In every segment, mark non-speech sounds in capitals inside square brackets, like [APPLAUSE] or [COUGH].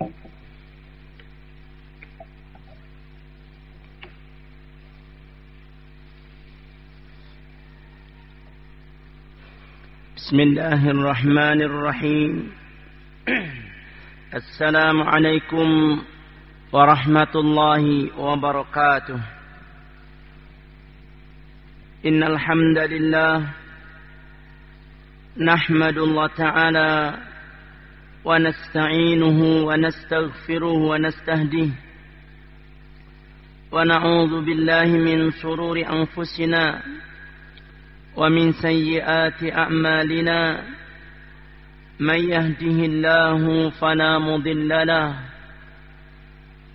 بسم الله الرحمن الرحيم. [CLEARS THROAT] السلام عليكم ورحمة الله وبركاته. إن الحمد لله نحمد الله تعالى ونستعينه ونستغفره ونستهديه ونعوذ بالله من شرور أنفسنا ومن سيئات أعمالنا من يهده الله فلا مضل له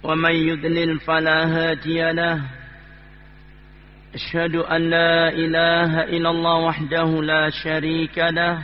ومن يضلل فلا هادي له أشهد أن لا إله إلا الله وحده لا شريك له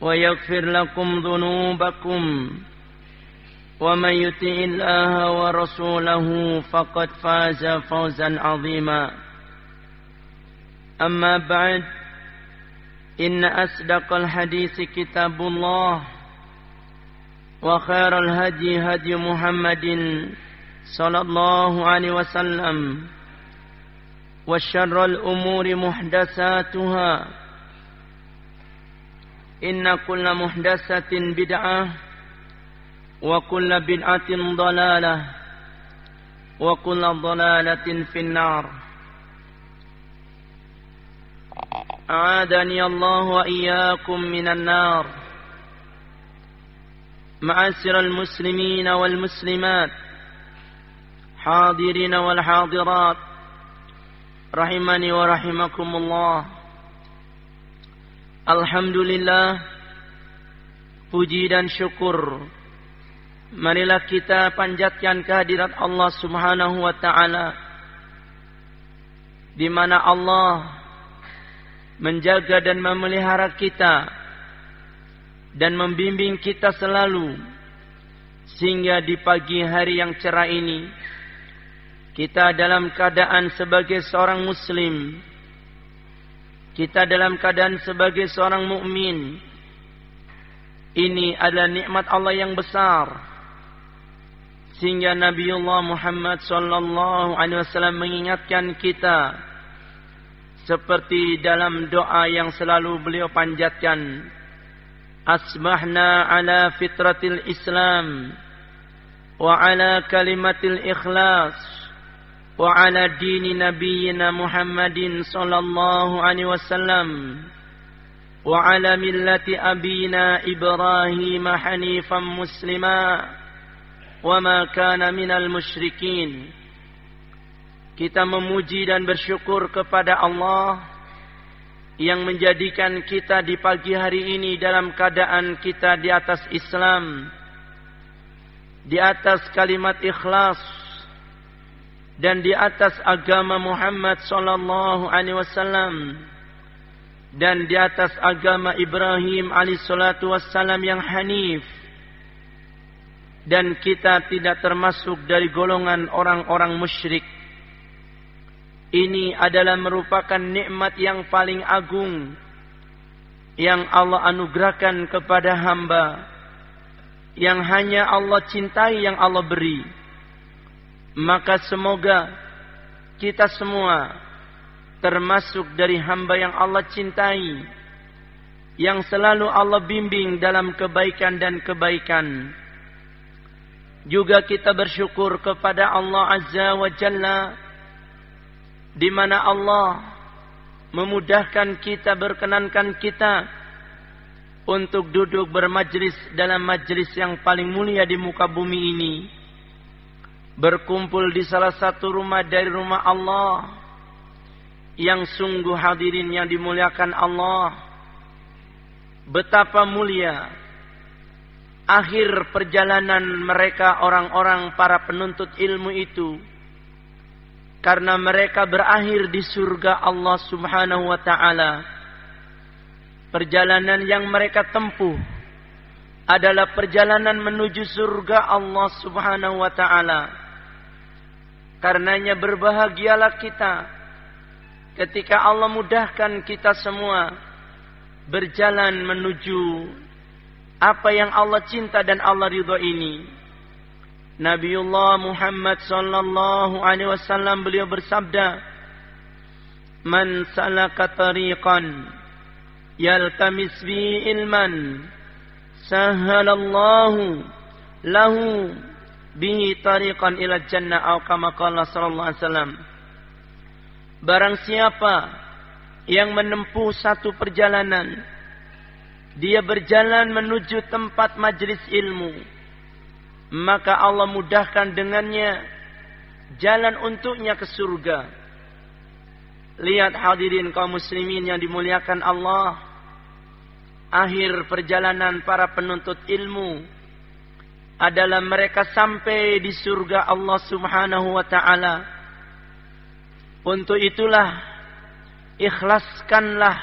ويغفر لكم ذنوبكم ومن يطع الله ورسوله فقد فاز فوزا عظيما. أما بعد إن أصدق الحديث كتاب الله وخير الهدي هدي محمد صلى الله عليه وسلم وشر الأمور محدثاتها إن كل محدثة بدعة وكل بدعة ضلالة وكل ضلالة في النار. أعادني الله وإياكم من النار. معاشر المسلمين والمسلمات حاضرين والحاضرات رحمني ورحمكم الله. Alhamdulillah. Puji dan syukur. Marilah kita panjatkan kehadirat Allah subhanahu wa ta'ala di mana Allah menjaga dan memelihara kita dan membimbing kita selalu sehingga di pagi hari yang cerah ini kita dalam keadaan sebagai seorang muslim kita dalam keadaan sebagai seorang mukmin ini adalah nikmat Allah yang besar. Sehingga Nabiullah Muhammad sallallahu alaihi wasallam mengingatkan kita seperti dalam doa yang selalu beliau panjatkan asbahna ala fitratil islam wa ala kalimatil ikhlas dini nabiyyina muhammadin sallallahu alaihi wasallam. Wa ala millati abina ibrahim hanifan muslima. Wa ma kana minal musyrikin. Kita memuji dan bersyukur kepada Allah yang menjadikan kita di pagi hari ini dalam keadaan kita di atas Islam, di atas kalimat ikhlas, dan di atas agama Muhammad sallallahu alaihi wasallam dan di atas agama Ibrahim alaihi salatu wassalam yang hanif dan kita tidak termasuk dari golongan orang-orang musyrik ini adalah merupakan nikmat yang paling agung yang Allah anugerahkan kepada hamba yang hanya Allah cintai yang Allah beri. Maka semoga kita semua termasuk dari hamba yang Allah cintai yang selalu Allah bimbing dalam kebaikan dan kebaikan. Juga kita bersyukur kepada Allah Azza wa Jalla di mana Allah memudahkan kita berkenankan kita untuk duduk bermajlis dalam majlis yang paling mulia di muka bumi ini berkumpul di salah satu rumah dari rumah Allah. Yang sungguh hadirin yang dimuliakan Allah. Betapa mulia akhir perjalanan mereka orang-orang para penuntut ilmu itu. Karena mereka berakhir di surga Allah Subhanahu wa taala. Perjalanan yang mereka tempuh adalah perjalanan menuju surga Allah Subhanahu wa taala karenanya berbahagialah kita ketika Allah mudahkan kita semua berjalan menuju apa yang Allah cinta dan Allah ridho ini. Nabiullah Muhammad sallallahu alaihi wasallam beliau bersabda, "Man salaka tariqan yaltamis bi ilman, sahalallahu lahu bihi tariqan ila jannah atau kama qala sallallahu alaihi wasallam." Barang siapa yang menempuh satu perjalanan dia berjalan menuju tempat majlis ilmu, maka Allah mudahkan dengannya jalan untuknya ke surga. Lihat hadirin kaum muslimin yang dimuliakan Allah. Akhir perjalanan para penuntut ilmu adalah mereka sampai di surga Allah Subhanahu wa taala. Untuk itulah ikhlaskanlah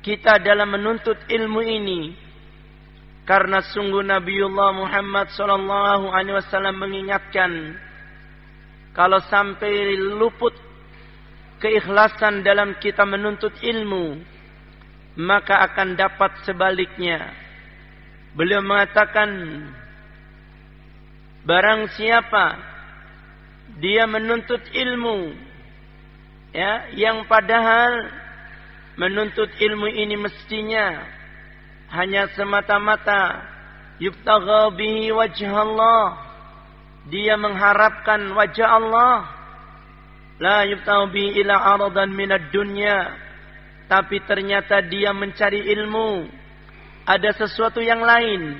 kita dalam menuntut ilmu ini karena sungguh Nabiullah Muhammad sallallahu alaihi wasallam mengingatkan kalau sampai luput keikhlasan dalam kita menuntut ilmu maka akan dapat sebaliknya beliau mengatakan barang siapa dia menuntut ilmu ya yang padahal menuntut ilmu ini mestinya hanya semata-mata yubtagha bihi wajh Allah. Dia mengharapkan wajah Allah. La yubtagha bihi ila aradan minad dunya. Tapi ternyata dia mencari ilmu. Ada sesuatu yang lain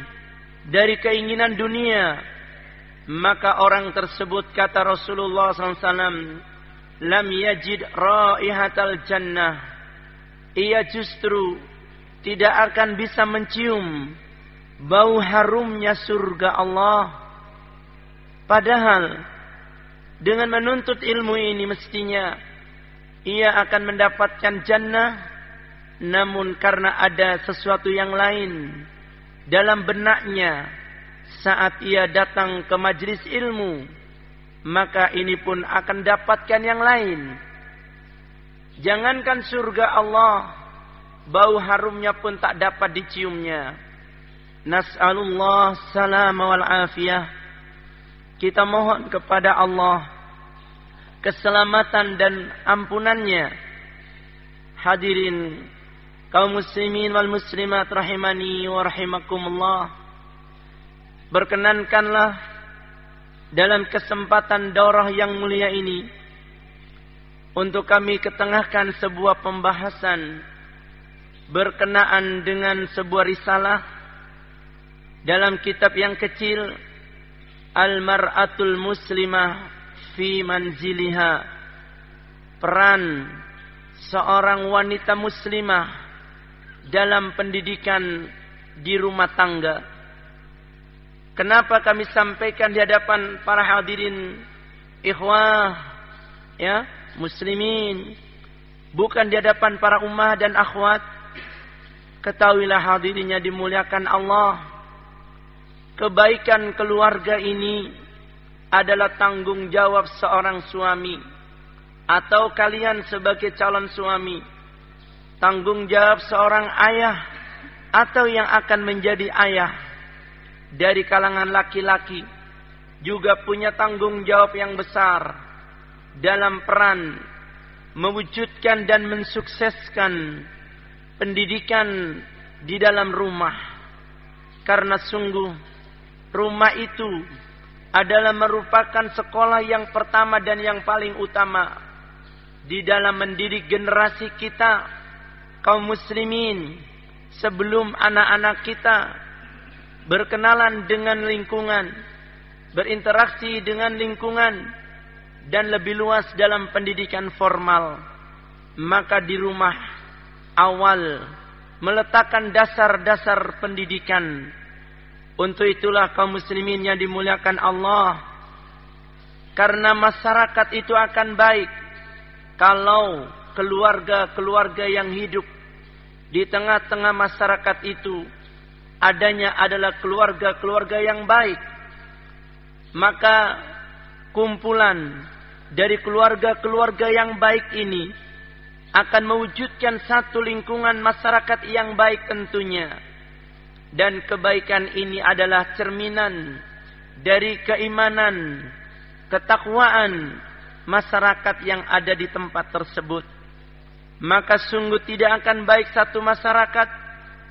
dari keinginan dunia maka orang tersebut kata Rasulullah SAW lam yajid raihatal jannah ia justru tidak akan bisa mencium bau harumnya surga Allah. Padahal dengan menuntut ilmu ini mestinya ia akan mendapatkan jannah namun karena ada sesuatu yang lain dalam benaknya saat ia datang ke majlis ilmu maka ini pun akan dapatkan yang lain Jangankan surga Allah, bau harumnya pun tak dapat diciumnya. Nas'alullah salam wal afiyah. Kita mohon kepada Allah keselamatan dan ampunannya. Hadirin kaum muslimin wal muslimat rahimani wa rahimakumullah. Berkenankanlah dalam kesempatan daurah yang mulia ini untuk kami ketengahkan sebuah pembahasan berkenaan dengan sebuah risalah dalam kitab yang kecil Al-Mar'atul Muslimah fi Manziliha peran seorang wanita muslimah dalam pendidikan di rumah tangga. Kenapa kami sampaikan di hadapan para hadirin? Ikhwah ya muslimin. Bukan di hadapan para ummah dan akhwat. Ketahuilah hadirnya dimuliakan Allah. Kebaikan keluarga ini adalah tanggung jawab seorang suami. Atau kalian sebagai calon suami. Tanggung jawab seorang ayah atau yang akan menjadi ayah dari kalangan laki-laki juga punya tanggung jawab yang besar dalam peran mewujudkan dan mensukseskan pendidikan di dalam rumah. Karena sungguh rumah itu adalah merupakan sekolah yang pertama dan yang paling utama di dalam mendidik generasi kita kaum muslimin sebelum anak-anak kita berkenalan dengan lingkungan, berinteraksi dengan lingkungan dan lebih luas dalam pendidikan formal, maka di rumah awal meletakkan dasar-dasar pendidikan untuk itulah kaum muslimin yang dimuliakan Allah. Karena masyarakat itu akan baik kalau keluarga-keluarga yang hidup di tengah-tengah masyarakat itu adanya adalah keluarga-keluarga yang baik. Maka kumpulan dari keluarga-keluarga yang baik ini akan mewujudkan satu lingkungan masyarakat yang baik tentunya dan kebaikan ini adalah cerminan dari keimanan, ketakwaan masyarakat yang ada di tempat tersebut. Maka sungguh tidak akan baik satu masyarakat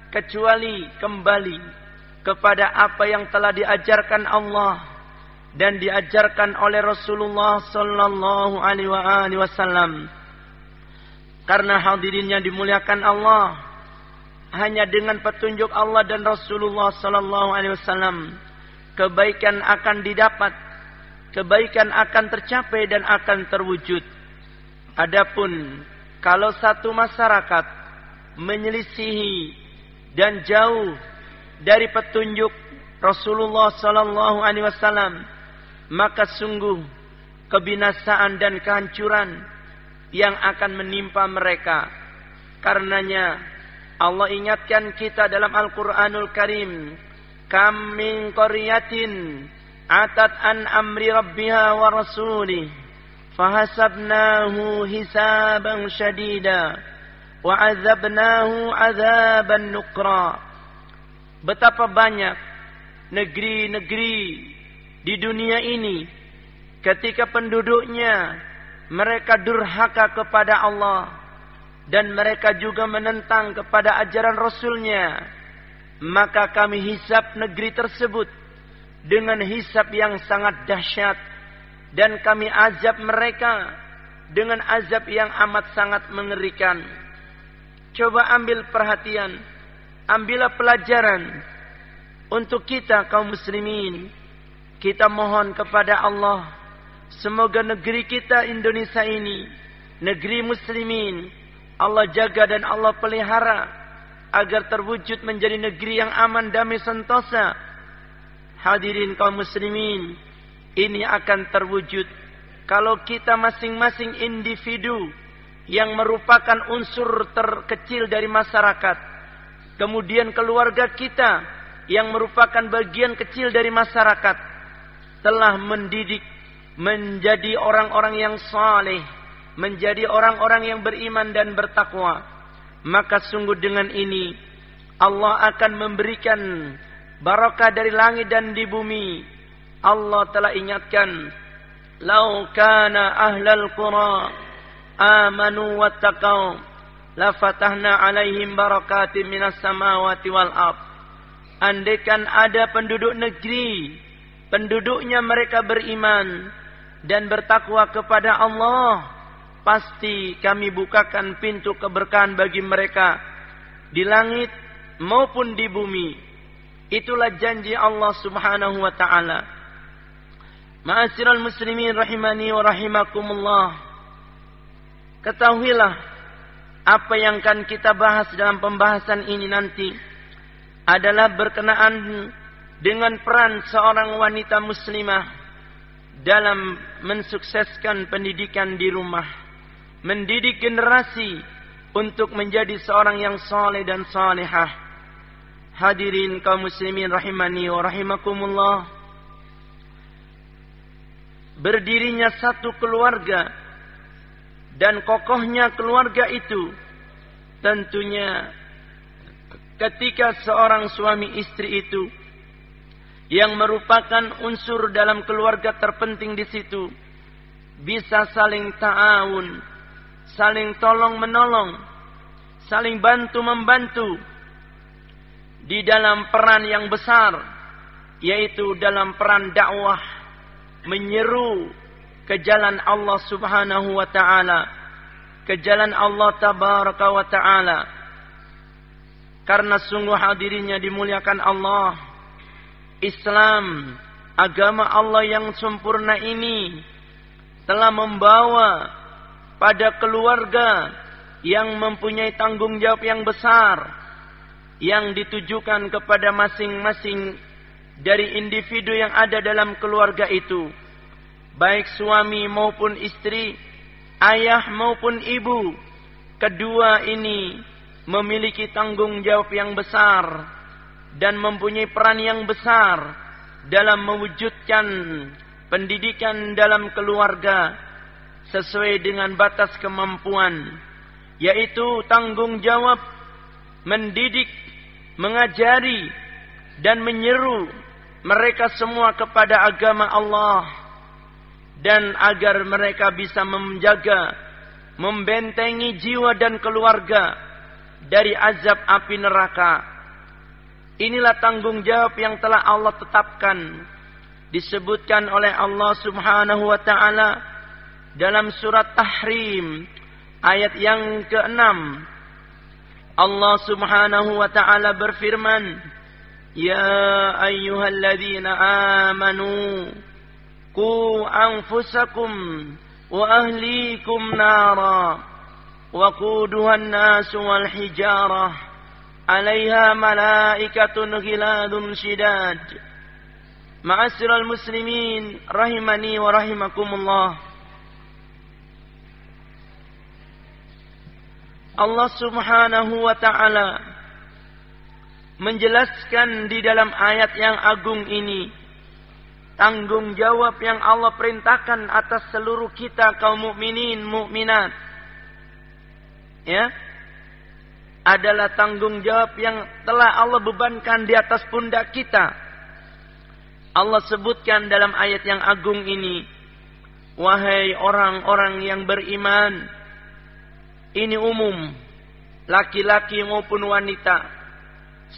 kecuali kembali kepada apa yang telah diajarkan Allah dan diajarkan oleh Rasulullah sallallahu alaihi wasallam. Karena hadirin yang dimuliakan Allah, hanya dengan petunjuk Allah dan Rasulullah sallallahu alaihi wasallam kebaikan akan didapat, kebaikan akan tercapai dan akan terwujud. Adapun kalau satu masyarakat menyelisihi dan jauh dari petunjuk Rasulullah sallallahu alaihi wasallam, maka sungguh kebinasaan dan kehancuran yang akan menimpa mereka. Karenanya Allah ingatkan kita dalam Al-Quranul Karim. Kam min qaryatin atat an amri rabbiha wa rasulih. Fahasabnahu hisaban syadida. Azabnahu azaban nukra. Betapa banyak negeri-negeri di dunia ini ketika penduduknya mereka durhaka kepada Allah dan mereka juga menentang kepada ajaran Rasulnya, maka kami hisap negeri tersebut dengan hisap yang sangat dahsyat dan kami azab mereka dengan azab yang amat sangat mengerikan. Coba ambil perhatian, ambillah pelajaran untuk kita kaum muslimin. Kita mohon kepada Allah, semoga negeri kita Indonesia ini, negeri muslimin, Allah jaga dan Allah pelihara agar terwujud menjadi negeri yang aman, damai, sentosa. Hadirin kaum muslimin, ini akan terwujud kalau kita masing-masing individu yang merupakan unsur terkecil dari masyarakat, kemudian keluarga kita yang merupakan bagian kecil dari masyarakat telah mendidik menjadi orang-orang yang saleh menjadi orang-orang yang beriman dan bertakwa, maka sungguh dengan ini Allah akan memberikan barakah dari langit dan di bumi. Allah telah ingatkan, "Lau kana ahlal qura amanu wattaqau, la fatahna 'alaihim barakatim minas samawati wal ard." Andaikan ada penduduk negeri, penduduknya mereka beriman dan bertakwa kepada Allah, pasti kami bukakan pintu keberkahan bagi mereka di langit maupun di bumi. Itulah janji Allah Subhanahu wa taala. Ma'asyiral muslimin rahimani wa rahimakumullah. Ketahuilah apa yang akan kita bahas dalam pembahasan ini nanti adalah berkenaan dengan peran seorang wanita muslimah dalam mensukseskan pendidikan di rumah mendidik generasi untuk menjadi seorang yang saleh dan salihah. Hadirin kaum muslimin rahimani wa rahimakumullah. Berdirinya satu keluarga dan kokohnya keluarga itu tentunya ketika seorang suami istri itu yang merupakan unsur dalam keluarga terpenting di situ bisa saling ta'awun saling tolong menolong, saling bantu membantu di dalam peran yang besar yaitu dalam peran dakwah menyeru ke jalan Allah Subhanahu wa taala ke jalan Allah tabaraka wa taala. Karena sungguh hadirinnya dimuliakan Allah Islam agama Allah yang sempurna ini telah membawa pada keluarga yang mempunyai tanggung jawab yang besar yang ditujukan kepada masing-masing dari individu yang ada dalam keluarga itu baik suami maupun istri ayah maupun ibu kedua ini memiliki tanggung jawab yang besar dan mempunyai peran yang besar dalam mewujudkan pendidikan dalam keluarga sesuai dengan batas kemampuan yaitu tanggung jawab mendidik mengajari dan menyeru mereka semua kepada agama Allah dan agar mereka bisa menjaga membentengi jiwa dan keluarga dari azab api neraka. Inilah tanggung jawab yang telah Allah tetapkan disebutkan oleh Allah Subhanahu wa taala dalam surat Tahrim ayat yang ke-6 Allah Subhanahu wa taala berfirman, "Ya ayyuhalladzina amanu ahlikum nara wa quduha an-nas wal hijarah 'alaiha malaikatun ghiladun shidad." Ma'asyiral muslimin rahimani wa rahimakumullah. Allah Subhanahu wa taala menjelaskan di dalam ayat yang agung ini tanggung jawab yang Allah perintahkan atas seluruh kita kaum mukminin mukminat. Ya. Adalah tanggung jawab yang telah Allah bebankan di atas pundak kita. Allah sebutkan dalam ayat yang agung ini wahai orang-orang yang beriman ini umum laki-laki maupun wanita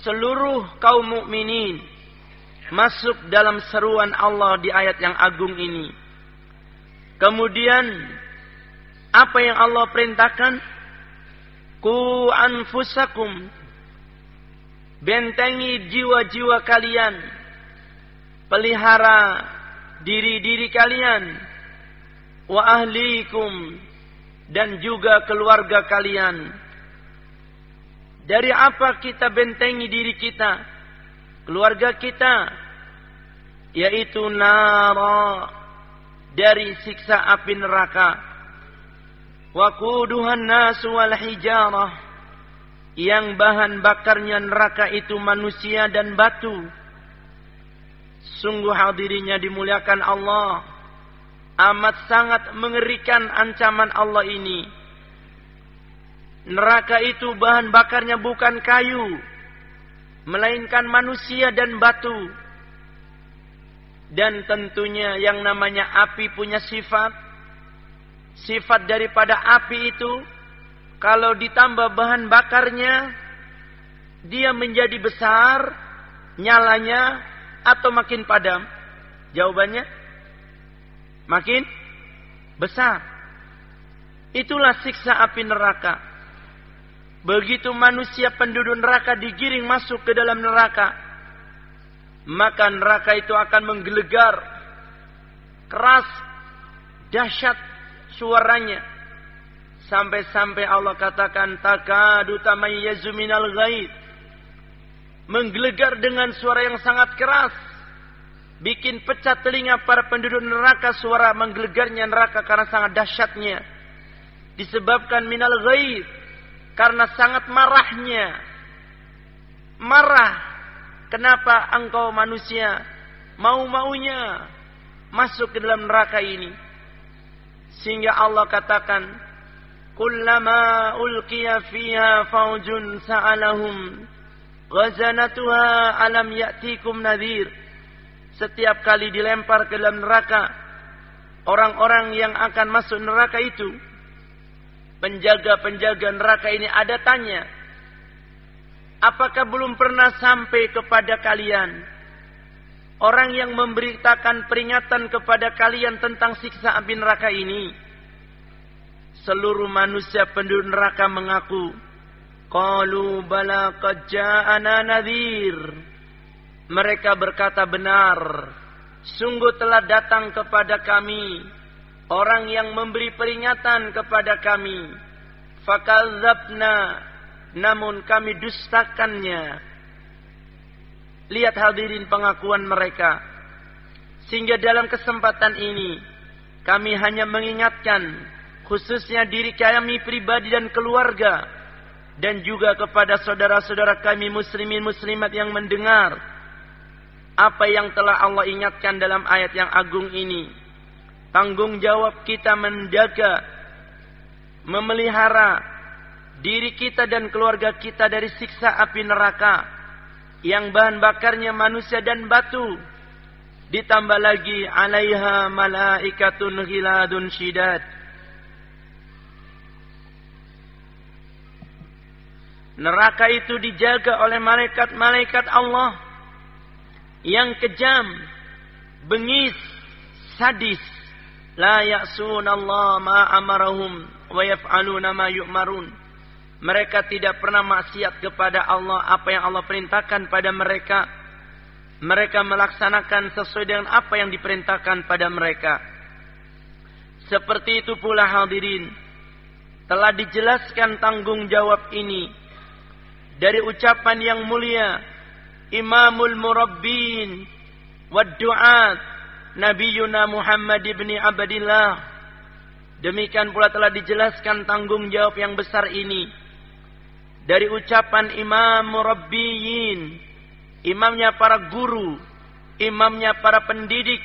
seluruh kaum mukminin masuk dalam seruan Allah di ayat yang agung ini. Kemudian apa yang Allah perintahkan? Ku anfusakum. Bentengi jiwa-jiwa kalian. Pelihara diri-diri kalian. Wa ahlikum. Dan juga keluarga kalian. Dari apa kita bentengi diri kita, keluarga kita, yaitu nara dari siksa api neraka. Wakuduhan nasu wal hijarah yang bahan bakarnya neraka itu manusia dan batu. Sungguh hadirinya dimuliakan Allah amat sangat mengerikan ancaman Allah ini. Neraka itu bahan bakarnya bukan kayu, melainkan manusia dan batu. Dan tentunya yang namanya api punya sifat. Sifat daripada api itu, kalau ditambah bahan bakarnya, dia menjadi besar, nyalanya, atau makin padam. Jawabannya, makin besar. Itulah siksa api neraka. Begitu manusia penduduk neraka digiring masuk ke dalam neraka, maka neraka itu akan menggelegar keras, dahsyat suaranya. Sampai-sampai Allah katakan takadu tamayyazu minal ghaib. Menggelegar dengan suara yang sangat keras bikin pecah telinga para penduduk neraka suara menggelegarnya neraka karena sangat dahsyatnya disebabkan minal ghaib karena sangat marahnya. Marah. Kenapa engkau manusia mau-maunya masuk ke dalam neraka ini? Sehingga Allah katakan kullama ulqiya fiha faujun sa'alahum ghazanatuha alam ya'tikum nadhir. Setiap kali dilempar ke dalam neraka orang-orang yang akan masuk neraka itu penjaga-penjaga neraka ini ada tanya apakah belum pernah sampai kepada kalian orang yang memberitakan peringatan kepada kalian tentang siksa api neraka ini? Seluruh manusia penduduk neraka mengaku, Qalu bala qad nadhir. Mereka berkata benar, sungguh telah datang kepada kami orang yang memberi peringatan kepada kami. Fakadzabna, namun kami dustakannya. Lihat hadirin pengakuan mereka. Sehingga dalam kesempatan ini kami hanya mengingatkan khususnya diri kami pribadi dan keluarga dan juga kepada saudara-saudara kami muslimin muslimat yang mendengar apa yang telah Allah ingatkan dalam ayat yang agung ini. Tanggung jawab kita menjaga memelihara diri kita dan keluarga kita dari siksa api neraka yang bahan bakarnya manusia dan batu. Ditambah lagi alaiha malaikatun ghiladun syidad neraka itu dijaga oleh malaikat-malaikat Allah yang kejam bengis sadis la ya'sunallah ma amarahum wa yaf'aluna ma yu'marun mereka tidak pernah maksiat kepada Allah apa yang Allah perintahkan pada mereka. Mereka melaksanakan sesuai dengan apa yang diperintahkan pada mereka. Seperti itu pula hadirin. Telah dijelaskan tanggung jawab ini. Dari ucapan yang mulia. Imamul Murabbin. Waddu'at. Nabiyuna Muhammad ibni Abdillah. Demikian pula telah dijelaskan tanggung jawab yang besar ini dari ucapan imam murabbiyin, imamnya para guru, imamnya para pendidik,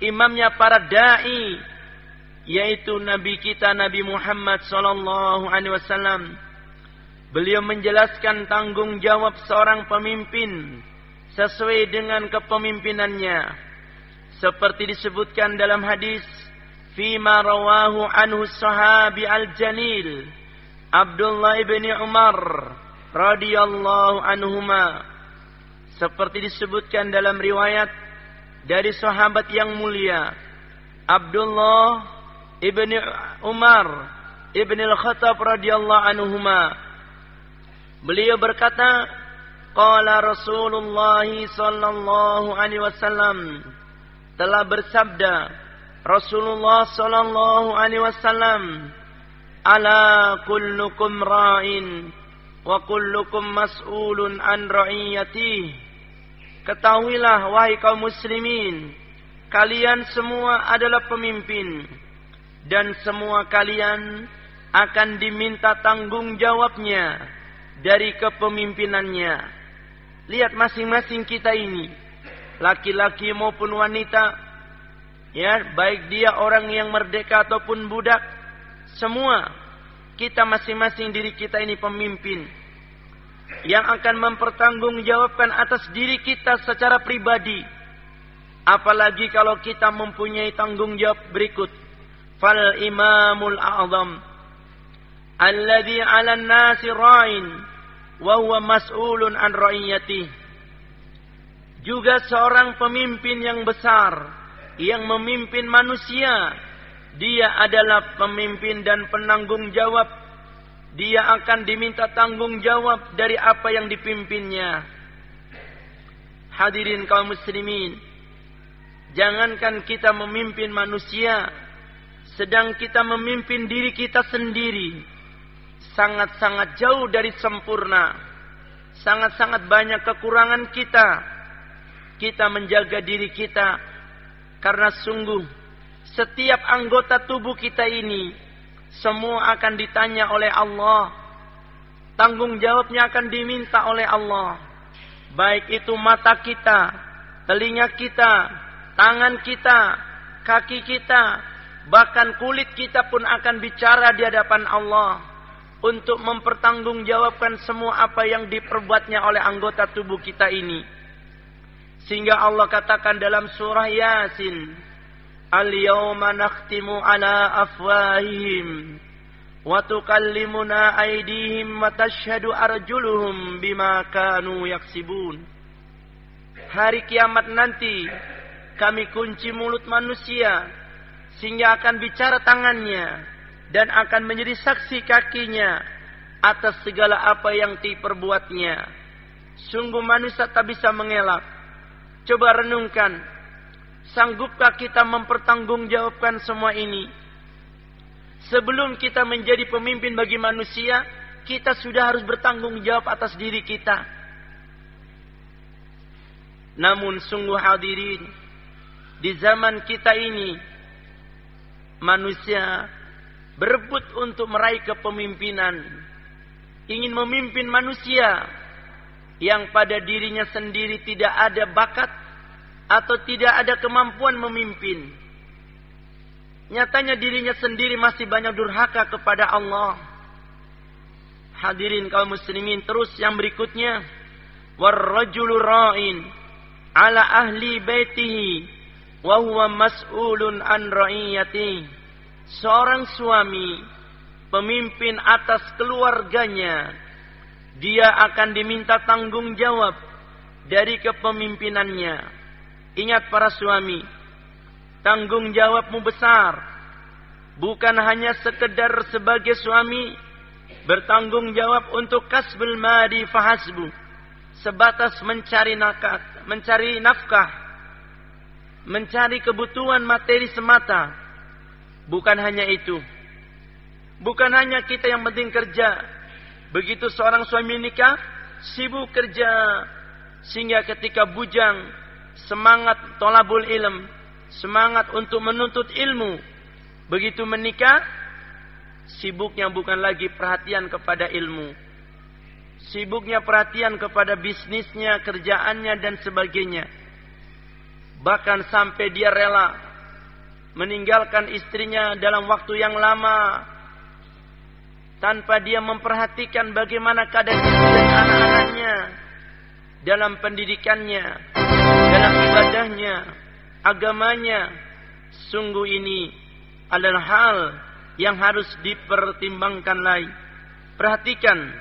imamnya para dai, yaitu Nabi kita Nabi Muhammad sallallahu alaihi wasallam. Beliau menjelaskan tanggung jawab seorang pemimpin sesuai dengan kepemimpinannya. Seperti disebutkan dalam hadis, "Fima rawahu anhu sahabi al-jalil" Abdullah ibn Umar radhiyallahu anhuma. Seperti disebutkan dalam riwayat dari sahabat yang mulia Abdullah ibn Umar ibn al-Khattab radhiyallahu anhuma. Beliau berkata qala Rasulullah sallallahu alaihi wasallam telah bersabda Rasulullah sallallahu alaihi wasallam Ala kullukum ra'in wa kullukum mas'ulun an ra'iyati. Ketahuilah wahai kaum muslimin, kalian semua adalah pemimpin dan semua kalian akan diminta tanggung jawabnya dari kepemimpinannya. Lihat masing-masing kita ini, laki-laki maupun wanita, ya, baik dia orang yang merdeka ataupun budak, semua kita masing-masing diri kita ini pemimpin yang akan mempertanggungjawabkan atas diri kita secara pribadi. Apalagi kalau kita mempunyai tanggung jawab berikut. Fal imamul a'zam alladhi 'ala nasi ra'in wa huwa mas'ulun an ra'iyati. Juga seorang pemimpin yang besar yang memimpin manusia dia adalah pemimpin dan penanggung jawab. Dia akan diminta tanggung jawab dari apa yang dipimpinnya. Hadirin kaum muslimin. Jangankan kita memimpin manusia. Sedang kita memimpin diri kita sendiri. Sangat-sangat jauh dari sempurna. Sangat-sangat banyak kekurangan kita. Kita menjaga diri kita. Karena sungguh setiap anggota tubuh kita ini semua akan ditanya oleh Allah. Tanggung jawabnya akan diminta oleh Allah. Baik itu mata kita, telinga kita, tangan kita, kaki kita, bahkan kulit kita pun akan bicara di hadapan Allah untuk mempertanggungjawabkan semua apa yang diperbuatnya oleh anggota tubuh kita ini. Sehingga Allah katakan dalam surah Yasin, "Al-yauma nakhtimu ala afwahihim wa tukallimuna aydihim wa tashhadu arjuluhum bima kanu yaksibun." Hari kiamat nanti kami kunci mulut manusia sehingga akan bicara tangannya dan akan menjadi saksi kakinya atas segala apa yang diperbuatnya. Sungguh manusia tak bisa mengelak Coba renungkan, sanggupkah kita mempertanggungjawabkan semua ini? Sebelum kita menjadi pemimpin bagi manusia, kita sudah harus bertanggung jawab atas diri kita. Namun sungguh hadirin, di zaman kita ini, manusia berebut untuk meraih kepemimpinan, ingin memimpin manusia yang pada dirinya sendiri tidak ada bakat atau tidak ada kemampuan memimpin. Nyatanya dirinya sendiri masih banyak durhaka kepada Allah. Hadirin kaum muslimin terus yang berikutnya. Warrajulu ra'in ala ahli baitihi wa huwa mas'ulun an ra'iyati. Seorang suami pemimpin atas keluarganya dia akan diminta tanggung jawab dari kepemimpinannya. Ingat para suami, Tanggung jawabmu besar. Bukan hanya sekedar sebagai suami bertanggung jawab untuk kasbul madi fahasbu. Sebatas mencari nafkah, mencari nafkah, mencari kebutuhan materi semata. Bukan hanya itu. Bukan hanya kita yang penting kerja. Begitu seorang suami nikah, sibuk kerja. Sehingga ketika bujang, semangat tolabul ilm, semangat untuk menuntut ilmu. Begitu menikah, sibuknya bukan lagi perhatian kepada ilmu. Sibuknya perhatian kepada bisnisnya, kerjaannya, dan sebagainya. Bahkan sampai dia rela meninggalkan istrinya dalam waktu yang lama tanpa dia memperhatikan bagaimana keadaan istri dan anak-anaknya dalam pendidikannya, dalam ibadahnya, agamanya. Sungguh ini adalah hal yang harus dipertimbangkan lagi. Perhatikan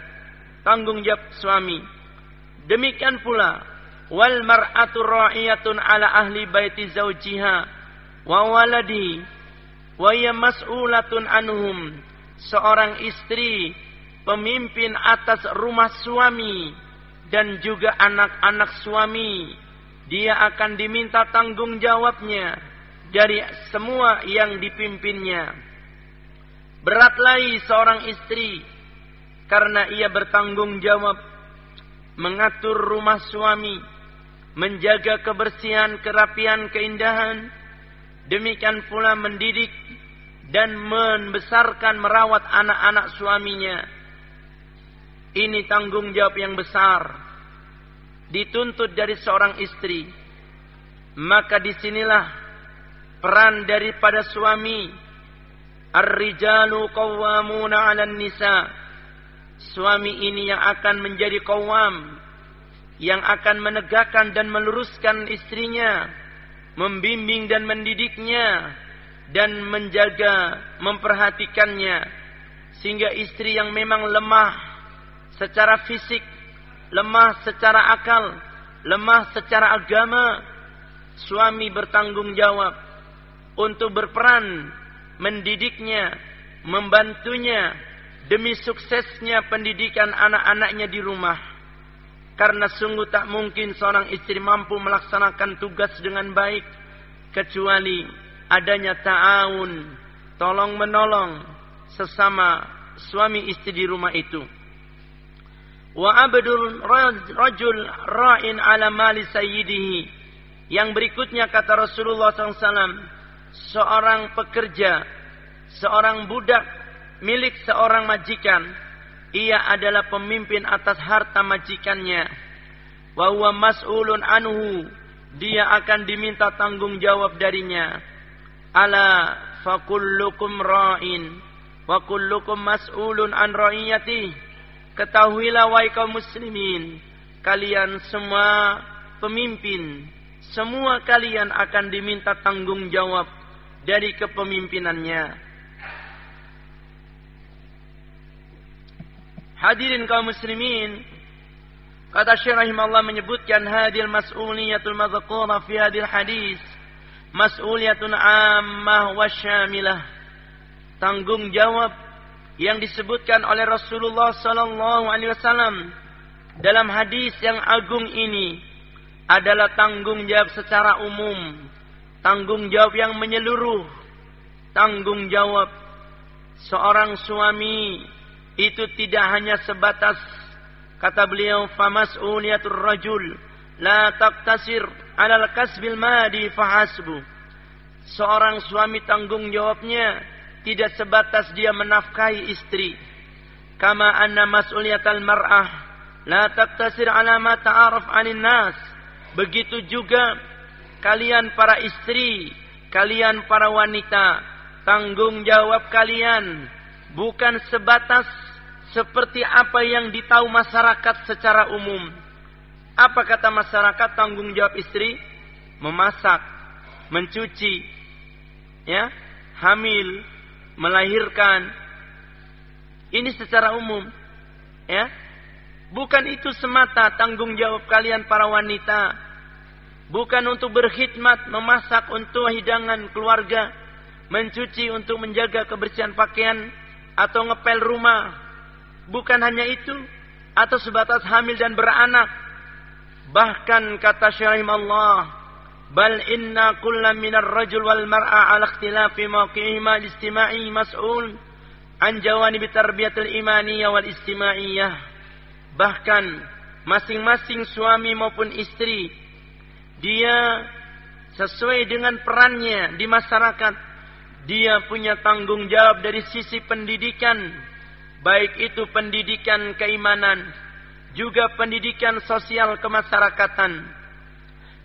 tanggung jawab suami. Demikian pula wal mar'atu ra'iyatun ala ahli baiti zaujiha wa waladi wa mas'ulatun anhum. Seorang istri pemimpin atas rumah suami dan juga anak-anak suami dia akan diminta tanggung jawabnya dari semua yang dipimpinnya. Berat lagi seorang istri karena ia bertanggung jawab mengatur rumah suami, menjaga kebersihan, kerapian, keindahan, demikian pula mendidik dan membesarkan merawat anak-anak suaminya. Ini tanggung jawab yang besar dituntut dari seorang istri, maka di sinilah peran daripada suami. Ar-rijalu qawwamuna 'alan nisa. Suami ini yang akan menjadi qawwam, yang akan menegakkan dan meluruskan istrinya, membimbing dan mendidiknya dan menjaga, memperhatikannya sehingga istri yang memang lemah secara fisik lemah secara akal, lemah secara agama, suami bertanggung jawab untuk berperan mendidiknya, membantunya demi suksesnya pendidikan anak-anaknya di rumah. Karena sungguh tak mungkin seorang istri mampu melaksanakan tugas dengan baik kecuali adanya ta'awun, tolong menolong sesama suami istri di rumah itu. Wa abdul rajul ra'in ala mali sayyidihi. Yang berikutnya kata Rasulullah SAW seorang pekerja seorang budak milik seorang majikan ia adalah pemimpin atas harta majikannya. Wa huwa mas'ulun anhu dia akan diminta tanggung jawab darinya ala fakullukum ra'in wa kullukum mas'ulun an ra'iyatihi Ketahuilah wahai kaum muslimin, kalian semua pemimpin, semua kalian akan diminta tanggung jawab dari kepemimpinannya. Hadirin kaum muslimin, Kata Syekh rahimahullah menyebutkan hadil mas'uliyatul madhkura fi hadil hadis mas'uliyatun ammah wa syamilah. Tanggung jawab yang disebutkan oleh Rasulullah sallallahu alaihi wasallam dalam hadis yang agung ini adalah tanggung jawab secara umum, tanggung jawab yang menyeluruh, tanggung jawab seorang suami itu tidak hanya sebatas Kata beliau, "Famas'uliyatur rajul la taqtasir 'alal kasbil madi fahasbu." Seorang suami tanggung jawabnya tidak sebatas dia menafkahi istri. Kama anna mas'uliyatal mar'ah la taqtasir 'ala ma ta'aruf 'anil nas. Begitu juga kalian para istri, kalian para wanita, tanggung jawab kalian bukan sebatas seperti apa yang ditahu masyarakat secara umum. Apa kata masyarakat tanggung jawab istri? Memasak, mencuci, ya, hamil, melahirkan. Ini secara umum, ya. Bukan itu semata tanggung jawab kalian para wanita. Bukan untuk berkhidmat, memasak untuk hidangan keluarga, mencuci untuk menjaga kebersihan pakaian atau ngepel rumah, Bukan hanya itu, atau sebatas hamil dan beranak. Bahkan kata Syarihim Allah, bal inna kulla minar rajul wal mar'a ala ikhtilafi mawqi'ihima al-istima'i mas'ul an jawanib tarbiyatul imaniyah wal istima'iyah. Bahkan masing-masing suami maupun istri dia sesuai dengan perannya di masyarakat dia punya tanggung jawab dari sisi pendidikan baik itu pendidikan keimanan, juga pendidikan sosial kemasyarakatan.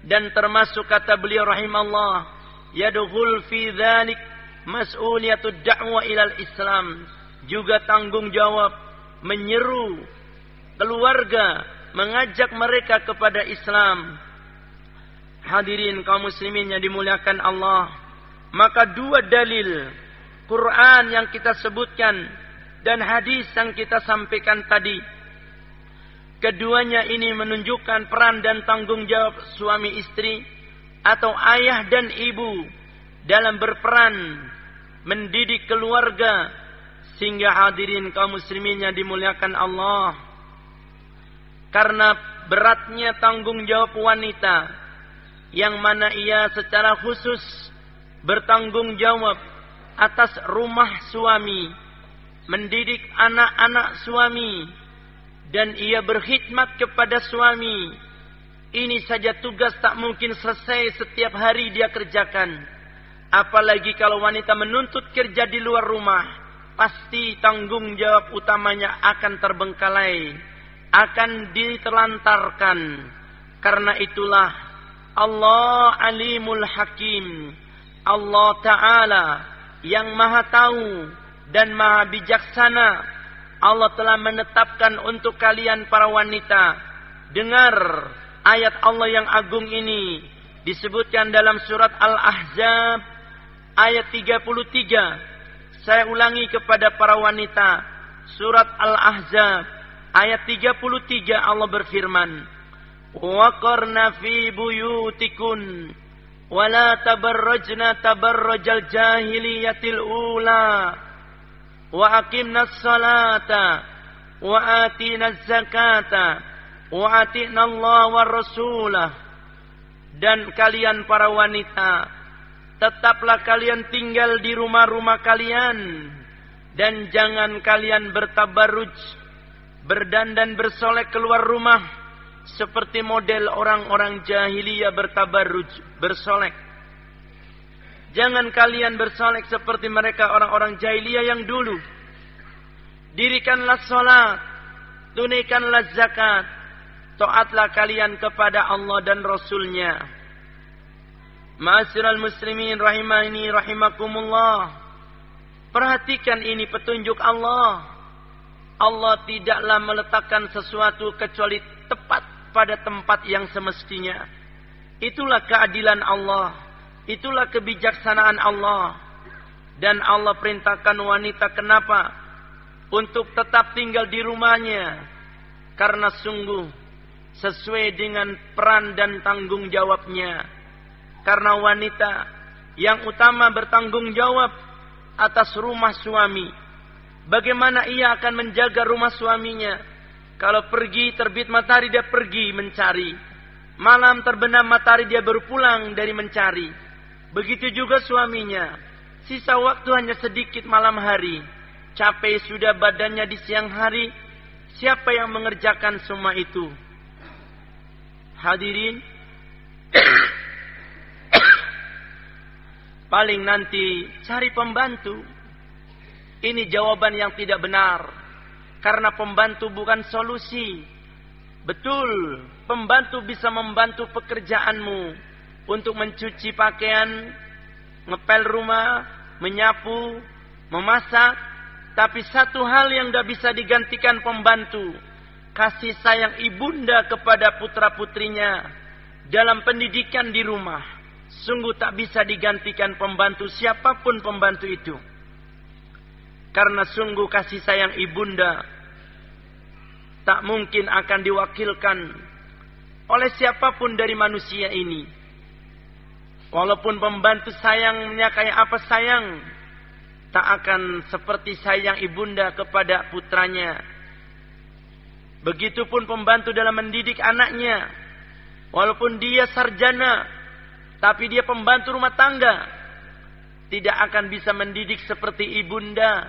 Dan termasuk kata beliau rahimallah, yadkhul fi dzalik mas'uliyatud da'wah ilal Islam, juga tanggung jawab menyeru keluarga, mengajak mereka kepada Islam. Hadirin kaum muslimin yang dimuliakan Allah, maka dua dalil Quran yang kita sebutkan dan hadis yang kita sampaikan tadi. Keduanya ini menunjukkan peran dan tanggung jawab suami istri atau ayah dan ibu dalam berperan mendidik keluarga sehingga hadirin kaum muslimin yang dimuliakan Allah. Karena beratnya tanggung jawab wanita yang mana ia secara khusus bertanggung jawab atas rumah suami mendidik anak-anak suami dan ia berkhidmat kepada suami. Ini saja tugas tak mungkin selesai setiap hari dia kerjakan. Apalagi kalau wanita menuntut kerja di luar rumah, pasti tanggung jawab utamanya akan terbengkalai, akan ditelantarkan. Karena itulah Allah Alimul Hakim, Allah Ta'ala yang Maha Tahu dan maha bijaksana. Allah telah menetapkan untuk kalian para wanita. Dengar ayat Allah yang agung ini. Disebutkan dalam surat Al-Ahzab ayat 33. Saya ulangi kepada para wanita. Surat Al-Ahzab ayat 33 Allah berfirman. Waqarna fi buyutikun wala tabarrajna tabarrajal jahiliyatil ula wa aqimna salata wa atina zakata wa atina Allah wa rasulah. Dan kalian para wanita tetaplah kalian tinggal di rumah-rumah kalian. Dan jangan kalian bertabarruj berdandan bersolek keluar rumah. Seperti model orang-orang jahiliyah bertabarruj bersolek Jangan kalian bersolek seperti mereka orang-orang jahiliyah yang dulu. Dirikanlah salat, tunaikanlah zakat, taatlah kalian kepada Allah dan Rasulnya. Ma'asyiral muslimin rahimani rahimakumullah. Perhatikan ini petunjuk Allah. Allah tidaklah meletakkan sesuatu kecuali tepat pada tempat yang semestinya. Itulah keadilan Allah. Itulah kebijaksanaan Allah. Dan Allah perintahkan wanita kenapa? Untuk tetap tinggal di rumahnya. Karena sungguh sesuai dengan peran dan tanggung jawabnya. Karena wanita yang utama bertanggung jawab atas rumah suami. Bagaimana ia akan menjaga rumah suaminya? Kalau pergi terbit matahari dia pergi mencari. Malam terbenam matahari dia baru pulang dari mencari. Begitu juga suaminya. Sisa waktu hanya sedikit malam hari. Capek sudah badannya di siang hari. Siapa yang mengerjakan semua itu? Hadirin, [COUGHS] paling nanti cari pembantu. Ini jawaban yang tidak benar. Karena pembantu bukan solusi. Betul, pembantu bisa membantu pekerjaanmu untuk mencuci pakaian, ngepel rumah, menyapu, memasak. Tapi satu hal yang tidak bisa digantikan pembantu, kasih sayang ibunda kepada putra-putrinya dalam pendidikan di rumah. Sungguh tak bisa digantikan pembantu siapa pun pembantu itu. Karena sungguh kasih sayang ibunda tak mungkin akan diwakilkan oleh siapa pun dari manusia ini walaupun pembantu sayangnya kayak apa sayang tak akan seperti sayang ibunda kepada putranya Begitupun pembantu dalam mendidik anaknya. Walaupun dia sarjana, tapi dia pembantu rumah tangga. Tidak akan bisa mendidik seperti ibunda.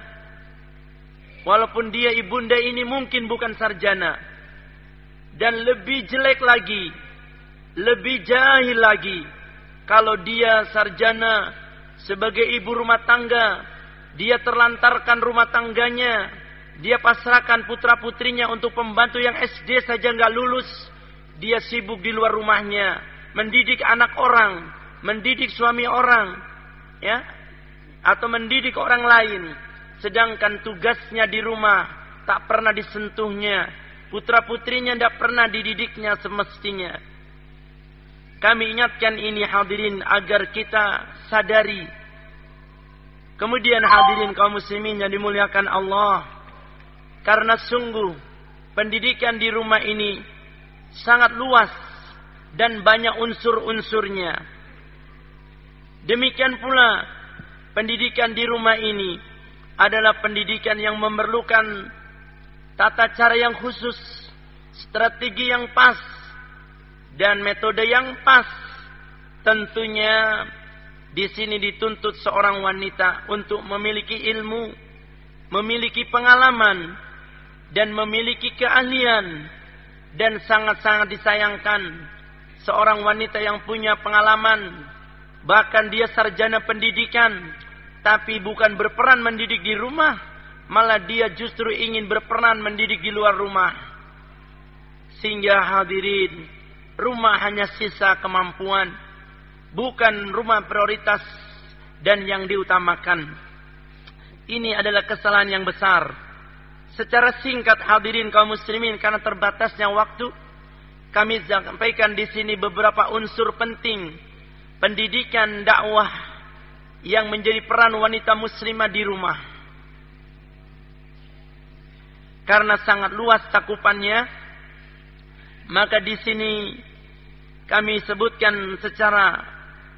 Walaupun dia ibunda ini mungkin bukan sarjana. Dan lebih jelek lagi. Lebih jahil lagi. Kalau dia sarjana sebagai ibu rumah tangga. Dia terlantarkan rumah tangganya dia pasrahkan putra putrinya untuk pembantu yang SD saja nggak lulus. Dia sibuk di luar rumahnya, mendidik anak orang, mendidik suami orang, ya, atau mendidik orang lain. Sedangkan tugasnya di rumah tak pernah disentuhnya. Putra putrinya tidak pernah dididiknya semestinya. Kami ingatkan ini hadirin agar kita sadari. Kemudian hadirin kaum muslimin yang dimuliakan Allah. Karena sungguh pendidikan di rumah ini sangat luas dan banyak unsur-unsurnya. Demikian pula pendidikan di rumah ini adalah pendidikan yang memerlukan tata cara yang khusus, strategi yang pas, dan metode yang pas. Tentunya di sini dituntut seorang wanita untuk memiliki ilmu, memiliki pengalaman, dan memiliki keahlian dan sangat-sangat disayangkan seorang wanita yang punya pengalaman bahkan dia sarjana pendidikan tapi bukan berperan mendidik di rumah malah dia justru ingin berperan mendidik di luar rumah sehingga hadirin rumah hanya sisa kemampuan bukan rumah prioritas dan yang diutamakan ini adalah kesalahan yang besar Secara singkat hadirin kaum muslimin karena terbatasnya waktu kami sampaikan di sini beberapa unsur penting pendidikan dakwah yang menjadi peran wanita muslimah di rumah. Karena sangat luas cakupannya, maka di sini kami sebutkan secara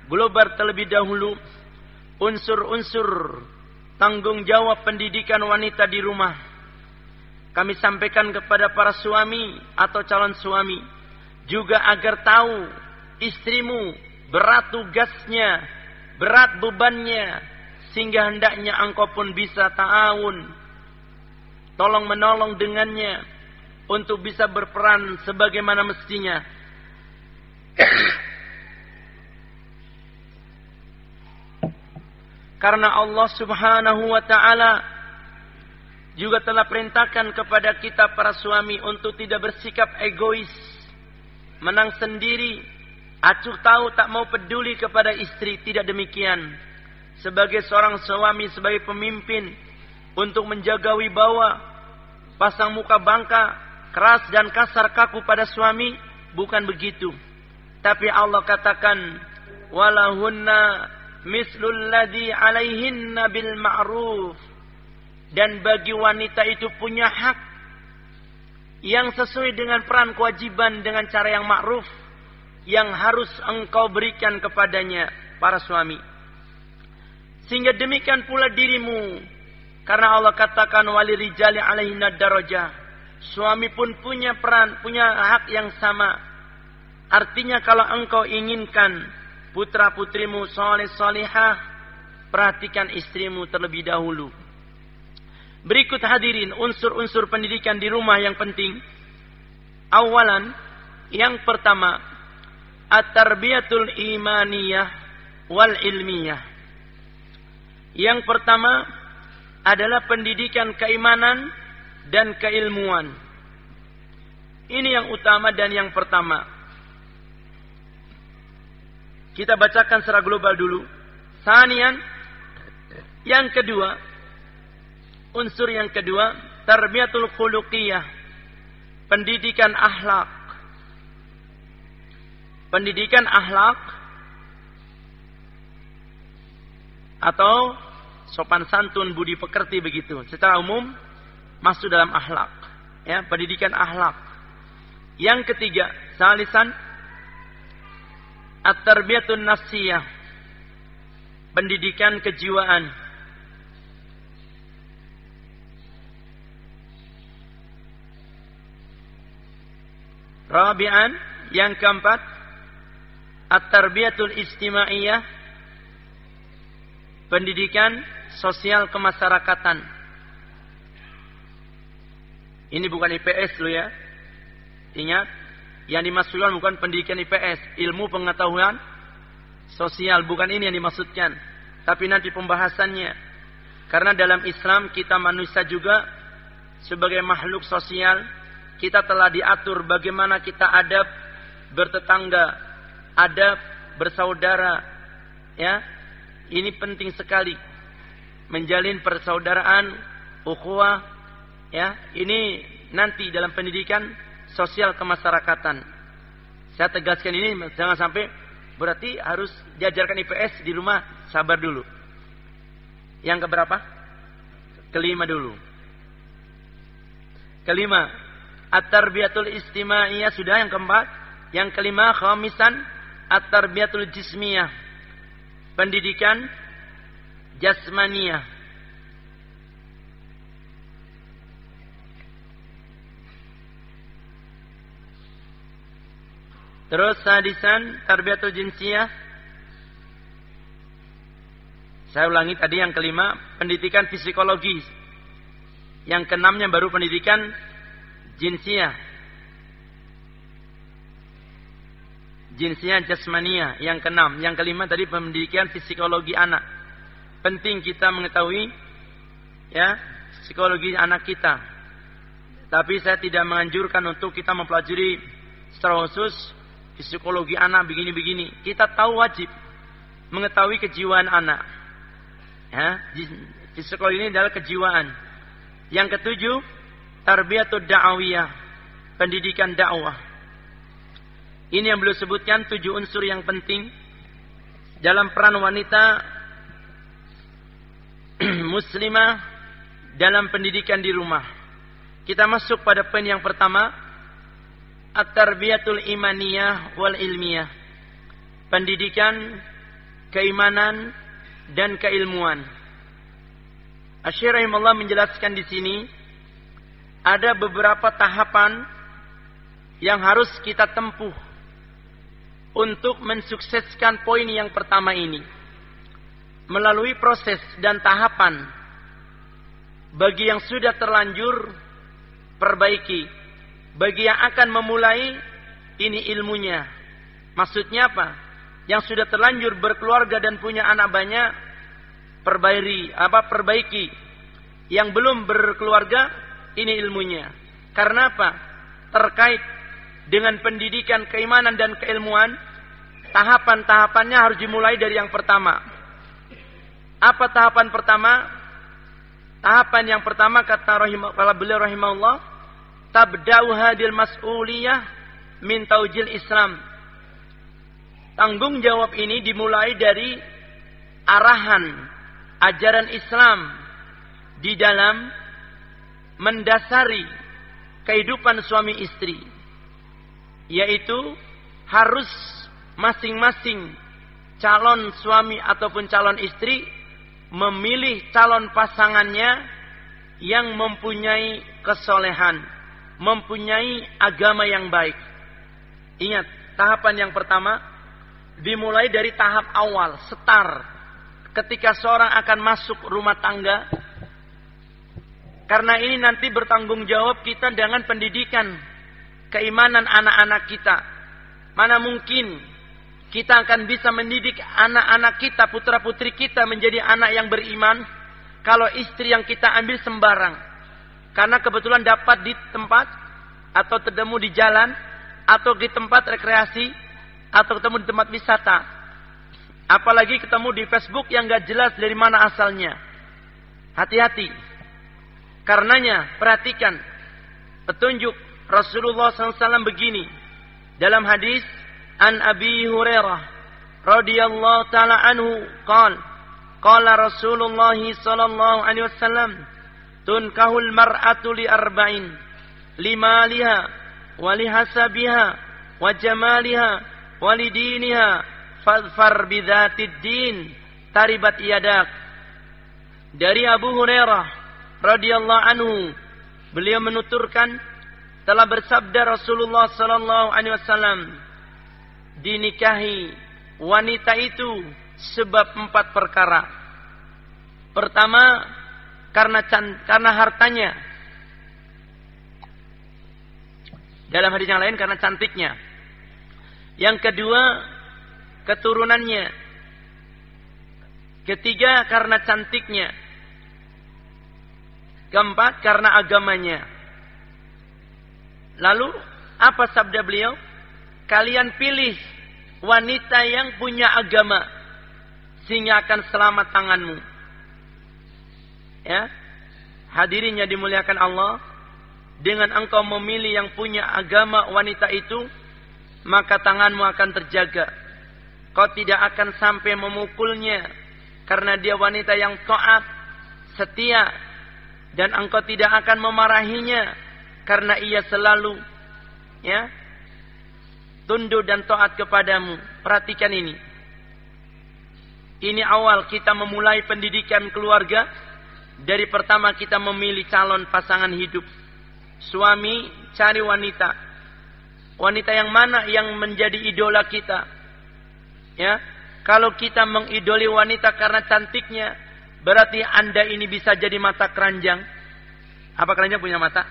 global terlebih dahulu unsur-unsur tanggung jawab pendidikan wanita di rumah kami sampaikan kepada para suami atau calon suami juga agar tahu istrimu berat tugasnya, berat bebannya sehingga hendaknya engkau pun bisa ta'awun tolong menolong dengannya untuk bisa berperan sebagaimana mestinya. Karena Allah Subhanahu wa taala juga telah perintahkan kepada kita para suami untuk tidak bersikap egois, menang sendiri, acuh tahu tak mau peduli kepada istri, tidak demikian. Sebagai seorang suami, sebagai pemimpin, untuk menjaga wibawa, pasang muka bangka, keras dan kasar kaku pada suami, bukan begitu. Tapi Allah katakan, walahunna mislul ladhi alaihinna bil ma'ruf dan bagi wanita itu punya hak yang sesuai dengan peran kewajiban dengan cara yang ma'ruf yang harus engkau berikan kepadanya para suami. Sehingga demikian pula dirimu karena Allah katakan wali rijali alaihina darajah. Suami pun punya peran, punya hak yang sama. Artinya kalau engkau inginkan putra putrimu soleh solihah, perhatikan istrimu terlebih dahulu. Berikut hadirin unsur-unsur pendidikan di rumah yang penting. Awalan, yang pertama, at-tarbiyatul imaniyah wal ilmiyah. Yang pertama adalah pendidikan keimanan dan keilmuan. Ini yang utama dan yang pertama. Kita bacakan secara global dulu. Sanian, yang kedua, Unsur yang kedua, tarbiyatul khuluqiyah. Pendidikan akhlak. Pendidikan akhlak atau sopan santun budi pekerti begitu. Secara umum masuk dalam akhlak. Ya, pendidikan akhlak. Yang ketiga, salisan at-tarbiyatun nafsiyah. Pendidikan kejiwaan Rabi'an, yang keempat, at-tarbiyatul istimaiyah, pendidikan sosial kemasyarakatan. Ini bukan IPS lo ya. Ingat, yang dimaksudkan bukan pendidikan IPS, ilmu pengetahuan sosial, bukan ini yang dimaksudkan. Tapi nanti pembahasannya. Karena dalam Islam kita manusia juga sebagai makhluk sosial kita telah diatur bagaimana kita adab bertetangga, adab bersaudara. Ya. Ini penting sekali. Menjalin persaudaraan, ukhuwah, ya. Ini nanti dalam pendidikan sosial kemasyarakatan. Saya tegaskan ini jangan sampai berarti harus diajarkan IPS di rumah, sabar dulu. Yang keberapa? Kelima dulu. Kelima, At-tarbiyatul istima'iyah sudah yang keempat. Yang kelima khamisan at-tarbiyatul jismiyah. Pendidikan jasmaniyah. Terus sadisan tarbiyatul jinsiyah. Saya ulangi tadi yang kelima, pendidikan psikologis. Yang keenamnya baru pendidikan jinsiyah jinsiyah jasmania yang keenam yang kelima tadi pendidikan psikologi anak penting kita mengetahui ya psikologi anak kita tapi saya tidak menganjurkan untuk kita mempelajari secara khusus psikologi anak begini-begini kita tahu wajib mengetahui kejiwaan anak ya psikologi ini adalah kejiwaan yang ketujuh Tarbiyatul da'awiyah. Pendidikan dakwah. Ini yang beliau sebutkan tujuh unsur yang penting dalam peran wanita [CLEARS THROAT] muslimah dalam pendidikan di rumah. Kita masuk pada poin yang pertama, at-tarbiyatul imaniyah wal ilmiyah. Pendidikan keimanan dan keilmuan. Asyirahimullah menjelaskan di sini ada beberapa tahapan yang harus kita tempuh untuk mensukseskan poin yang pertama ini. Melalui proses dan tahapan bagi yang sudah terlanjur perbaiki, bagi yang akan memulai ini ilmunya. Maksudnya apa? Yang sudah terlanjur berkeluarga dan punya anak banyak perbaiki apa perbaiki. Yang belum berkeluarga ini ilmunya. Karena apa? Terkait dengan pendidikan keimanan dan keilmuan, tahapan-tahapannya harus dimulai dari yang pertama. Apa tahapan pertama? Tahapan yang pertama kata rahimah, beliau rahimahullah, tabda'u hadil mas'uliyah min taujil Islam. Tanggung jawab ini dimulai dari arahan ajaran Islam di dalam mendasari kehidupan suami istri. Yaitu harus masing-masing calon suami ataupun calon istri memilih calon pasangannya yang mempunyai kesolehan, mempunyai agama yang baik. Ingat, tahapan yang pertama dimulai dari tahap awal, setar. Ketika seorang akan masuk rumah tangga, karena ini nanti bertanggung jawab kita dengan pendidikan keimanan anak-anak kita. Mana mungkin kita akan bisa mendidik anak-anak kita, putra-putri kita menjadi anak yang beriman kalau istri yang kita ambil sembarang. Karena kebetulan dapat di tempat atau ketemu di jalan atau di tempat rekreasi atau ketemu di tempat wisata. Apalagi ketemu di Facebook yang gak jelas dari mana asalnya. Hati-hati. Karenanya perhatikan petunjuk Rasulullah SAW begini dalam hadis an Abi Hurairah radhiyallahu taala anhu qala qala Rasulullah sallallahu alaihi wasallam tunkahul mar'atu li arba'in. Limaliha wa lihasabiha wa jamaliha wa lidiniha fadfar bidzatid din taribat yadak. Dari Abu Hurairah radhiyallahu anhu beliau menuturkan telah bersabda Rasulullah sallallahu alaihi wasallam dinikahi wanita itu sebab empat perkara. Pertama, karena can, karena hartanya. Dalam hadis yang lain karena cantiknya. Yang kedua, keturunannya. Ketiga, karena cantiknya. Keempat, karena agamanya. Lalu, apa sabda beliau? Kalian pilih wanita yang punya agama sehingga akan selamat tanganmu. Ya. Hadirinya dimuliakan Allah dengan engkau memilih yang punya agama wanita itu maka tanganmu akan terjaga. Kau tidak akan sampai memukulnya karena dia wanita yang taat, setia dan engkau tidak akan memarahinya karena ia selalu ya tunduk dan taat kepadamu. Perhatikan ini. Ini awal kita memulai pendidikan keluarga. Dari pertama kita memilih calon pasangan hidup. Suami cari wanita. Wanita yang mana yang menjadi idola kita. Ya, Kalau kita mengidoli wanita karena cantiknya. Berarti anda ini bisa jadi mata keranjang. Apa keranjang punya mata?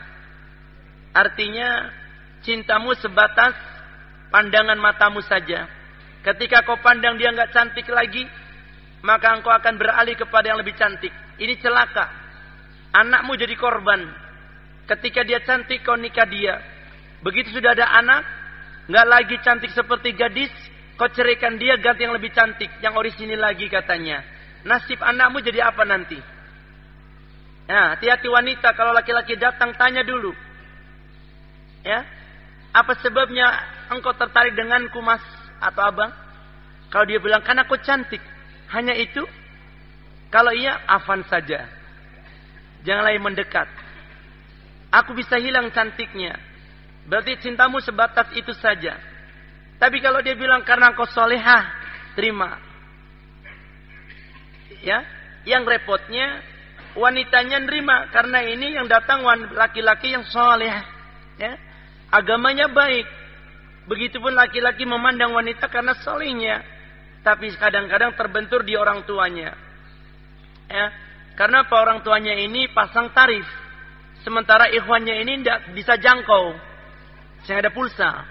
Artinya cintamu sebatas pandangan matamu saja. Ketika kau pandang dia nggak cantik lagi, maka engkau akan beralih kepada yang lebih cantik. Ini celaka. Anakmu jadi korban. Ketika dia cantik, kau nikah dia. Begitu sudah ada anak, nggak lagi cantik seperti gadis, kau ceraikan dia ganti yang lebih cantik, yang orisinil lagi katanya. Nasib anakmu jadi apa nanti? Ya, hati-hati wanita kalau laki-laki datang tanya dulu. Ya, apa sebabnya engkau tertarik denganku mas atau abang? Kalau dia bilang karena aku cantik. Hanya itu? Kalau iya, afan saja. Jangan lagi mendekat. Aku bisa hilang cantiknya. Berarti cintamu sebatas itu saja. Tapi kalau dia bilang karena engkau solehah, terima. Ya, yang repotnya wanitanya nerima karena ini yang datang laki-laki yang soleh. Ya, agamanya baik. Begitupun laki-laki memandang wanita karena solehnya. Tapi kadang-kadang terbentur di orang tuanya. Ya, karena apa orang tuanya ini pasang tarif. Sementara ikhwannya ini tidak bisa jangkau. Saya ada pulsa.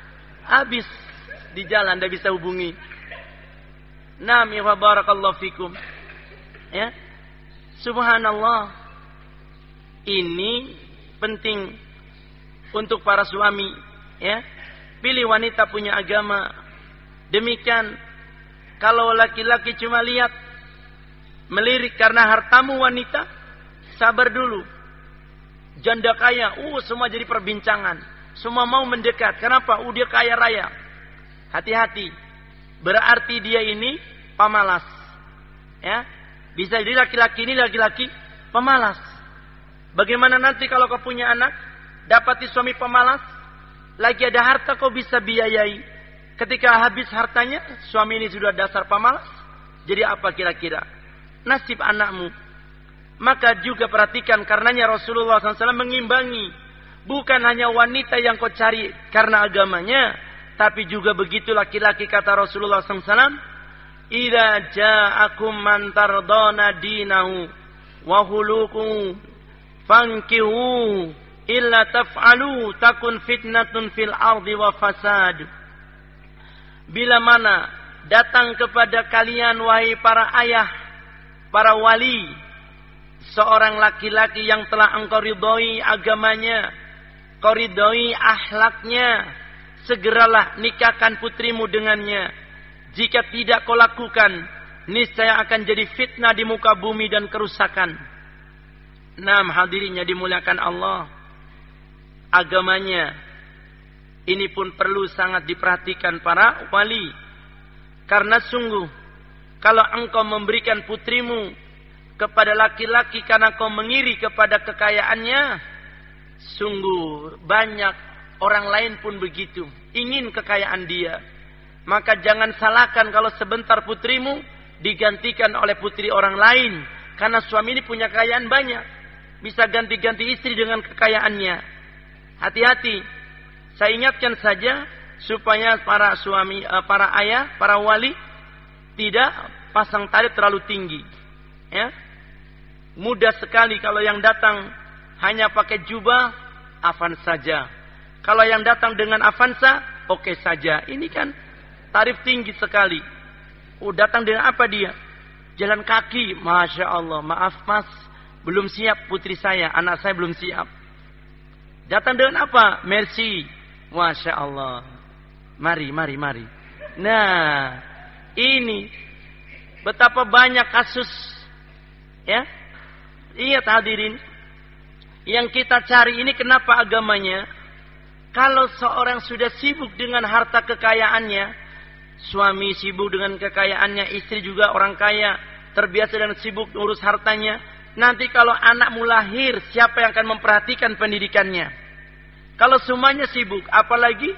Habis di jalan tidak bisa hubungi. Naam wa barakallahu fikum. Ya. Subhanallah. Ini penting untuk para suami ya pilih wanita punya agama demikian kalau laki-laki cuma lihat melirik karena hartamu wanita. Sabar dulu. Janda kaya uh semua jadi perbincangan. Semua mau mendekat. Kenapa? Uh dia kaya raya. Hati-hati. Berarti dia ini pemalas. Ya? Bisa jadi laki-laki ini laki-laki pemalas. Bagaimana nanti kalau kau punya anak dapati suami pemalas, lagi ada harta kau bisa biayai. Ketika habis hartanya, suami ini sudah dasar pemalas. Jadi apa kira-kira? Nasib anakmu. Maka juga perhatikan karenanya Rasulullah SAW mengimbangi. Bukan hanya wanita yang kau cari karena agamanya. Tapi juga begitu laki-laki kata Rasulullah SAW. Ida ja'akum man tardona dinahu wahuluku illa taf'alu takun fitnatun fil ardi wa fasad. Bila mana datang kepada kalian wahai para ayah, para wali, seorang laki-laki yang telah engkau ridhoi agamanya, kau ridhoi ahlaknya, segeralah nikahkan putrimu dengannya. Jika tidak kau lakukan, niscaya akan jadi fitnah di muka bumi dan kerusakan. Nam hadirinnya dimuliakan Allah agamanya. Ini pun perlu sangat diperhatikan para wali. Karena sungguh, kalau engkau memberikan putrimu kepada laki-laki karena kau mengiri kepada kekayaannya, sungguh banyak orang lain pun begitu. Ingin kekayaan dia. Maka jangan salahkan kalau sebentar putrimu digantikan oleh putri orang lain. Karena suami ini punya kekayaan banyak. Bisa ganti-ganti istri dengan kekayaannya. Hati-hati. Saya ingatkan saja supaya para suami, eh, para ayah, para wali tidak pasang tali terlalu tinggi. Ya. Mudah sekali kalau yang datang hanya pakai jubah, afan saja. Kalau yang datang dengan avansa, oke okay saja. Ini kan tarif tinggi sekali. Oh, datang dengan apa dia? Jalan kaki, masya Allah. Maaf mas, belum siap putri saya, anak saya belum siap. Datang dengan apa? Mercy. Masya Allah. Mari, mari, mari. Nah, ini betapa banyak kasus. Ya, Ingat hadirin. Yang kita cari ini kenapa agamanya? Kalau seorang sudah sibuk dengan harta kekayaannya, suami sibuk dengan kekayaannya, istri juga orang kaya, terbiasa dan sibuk urus hartanya, nanti kalau anakmu lahir, siapa yang akan memperhatikan pendidikannya? Kalau semuanya sibuk, apalagi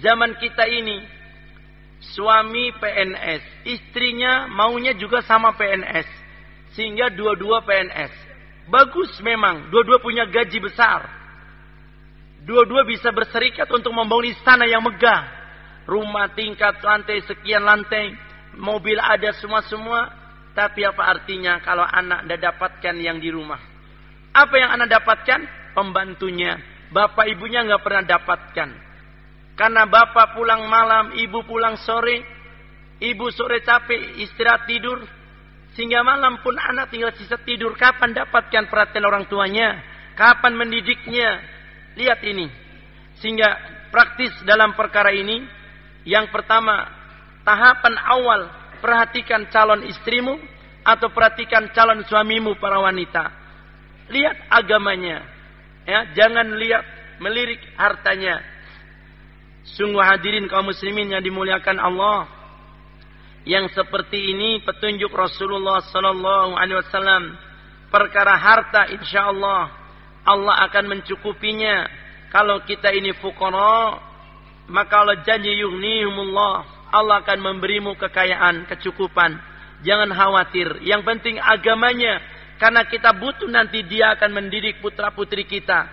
zaman kita ini suami PNS, istrinya maunya juga sama PNS, sehingga dua-dua PNS. Bagus memang, dua-dua punya gaji besar. Dua-dua bisa berserikat untuk membangun istana yang megah. Rumah tingkat lantai sekian lantai, mobil ada semua-semua. Tapi apa artinya kalau anak tidak dapatkan yang di rumah? Apa yang anak dapatkan? Pembantunya, bapak ibunya nggak pernah dapatkan. Karena bapak pulang malam, ibu pulang sore, ibu sore capek istirahat tidur, sehingga malam pun anak tinggal sisa tidur. Kapan dapatkan perhatian orang tuanya? Kapan mendidiknya? Lihat ini. Sehingga praktis dalam perkara ini, yang pertama, tahapan awal perhatikan calon istrimu atau perhatikan calon suamimu para wanita. Lihat agamanya. Ya, jangan lihat melirik hartanya. Sungguh hadirin kaum muslimin yang dimuliakan Allah. Yang seperti ini petunjuk Rasulullah sallallahu alaihi wasallam. Perkara harta insyaallah Allah akan mencukupinya. Kalau kita ini fuqara, maka Allah janji yughnihumullah. Allah akan memberimu kekayaan, kecukupan. Jangan khawatir. Yang penting agamanya karena kita butuh nanti dia akan mendidik putra putri kita.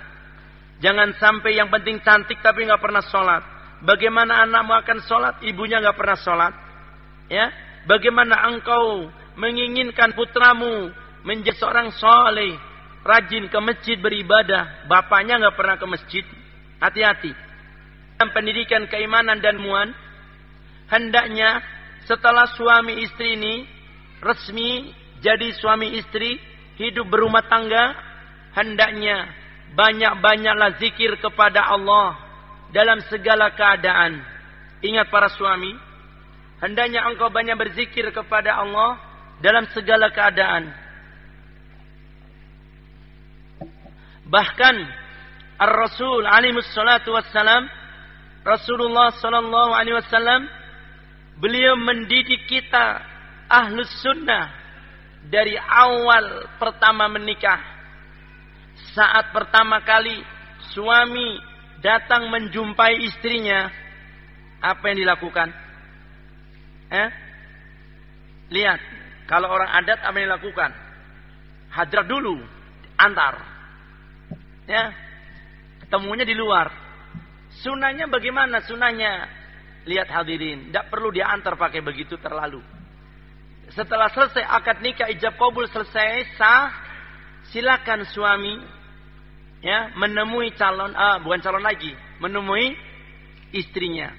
Jangan sampai yang penting cantik tapi nggak pernah sholat. Bagaimana anakmu akan sholat, ibunya nggak pernah sholat. Ya, bagaimana engkau menginginkan putramu menjadi seorang soleh, rajin ke masjid beribadah, bapaknya nggak pernah ke masjid. Hati-hati. Dalam pendidikan keimanan dan muan, hendaknya setelah suami istri ini resmi jadi suami istri, hidup berumah tangga, hendaknya banyak-banyaklah zikir kepada Allah dalam segala keadaan. Ingat para suami, hendaknya engkau banyak berzikir kepada Allah dalam segala keadaan. Bahkan Ar-Rasul alaihi salatu wassalam Rasulullah sallallahu alaihi wasallam beliau mendidik kita ahlus sunnah dari awal pertama menikah. Saat pertama kali suami datang menjumpai istrinya, apa yang dilakukan? Eh? Lihat, kalau orang adat apa yang dilakukan? Hadrat dulu, antar. Ya, ketemunya di luar. Sunahnya bagaimana? Sunahnya lihat hadirin, tidak perlu diantar pakai begitu terlalu. Setelah selesai akad nikah ijab kabul selesai sah, silakan suami ya menemui calon ah bukan calon lagi, menemui istrinya.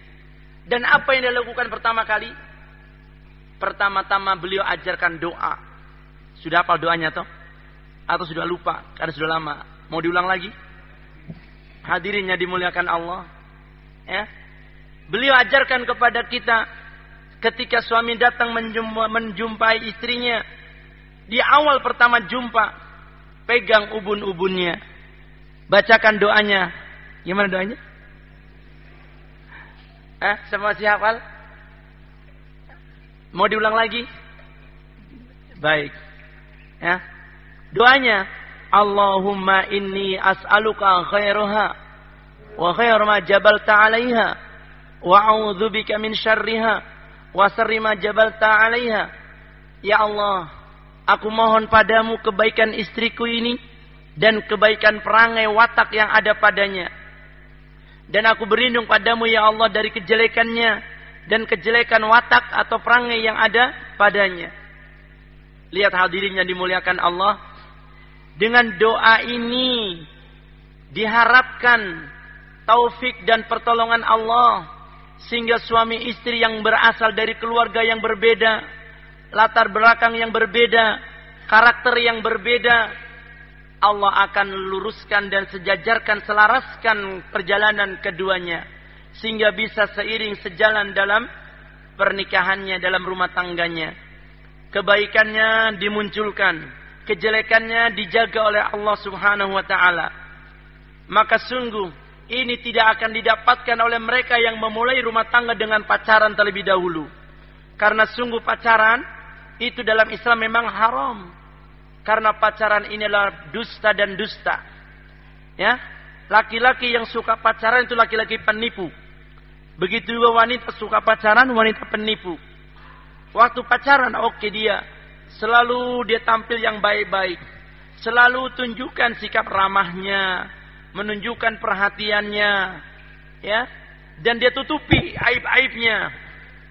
Dan apa yang dia lakukan pertama kali? Pertama-tama beliau ajarkan doa. Sudah hafal doanya toh? Atau sudah lupa karena sudah lama? Mau diulang lagi? Hadirinnya dimuliakan Allah. Ya. Beliau ajarkan kepada kita ketika suami datang menjumpai istrinya di awal pertama jumpa pegang ubun-ubunnya bacakan doanya gimana doanya eh semua siap hafal Mau diulang lagi? Baik. Ya. Doanya, Allahumma inni as'aluka khairaha wa khair ma jabalta 'alaiha wa a'udzubika min syarriha wa sharri ma jabalta 'alaiha. Ya Allah, aku mohon padamu kebaikan istriku ini dan kebaikan perangai watak yang ada padanya. Dan aku berlindung padamu ya Allah dari kejelekannya dan kejelekan watak atau perangai yang ada padanya. Lihat hadirin yang dimuliakan Allah. Dengan doa ini diharapkan taufik dan pertolongan Allah sehingga suami istri yang berasal dari keluarga yang berbeda, latar belakang yang berbeda, karakter yang berbeda, Allah akan luruskan dan sejajarkan selaraskan perjalanan keduanya sehingga bisa seiring sejalan dalam pernikahannya dalam rumah tangganya. Kebaikannya dimunculkan kejelekannya dijaga oleh Allah Subhanahu wa taala. Maka sungguh ini tidak akan didapatkan oleh mereka yang memulai rumah tangga dengan pacaran terlebih dahulu. Karena sungguh pacaran itu dalam Islam memang haram karena pacaran ini adalah dusta dan dusta ya laki-laki yang suka pacaran itu laki-laki penipu Begitu juga wanita suka pacaran, wanita penipu. Waktu pacaran oke okay dia. Selalu dia tampil yang baik-baik. Selalu tunjukkan sikap ramahnya, menunjukkan perhatiannya, ya. Dan dia tutupi aib-aibnya,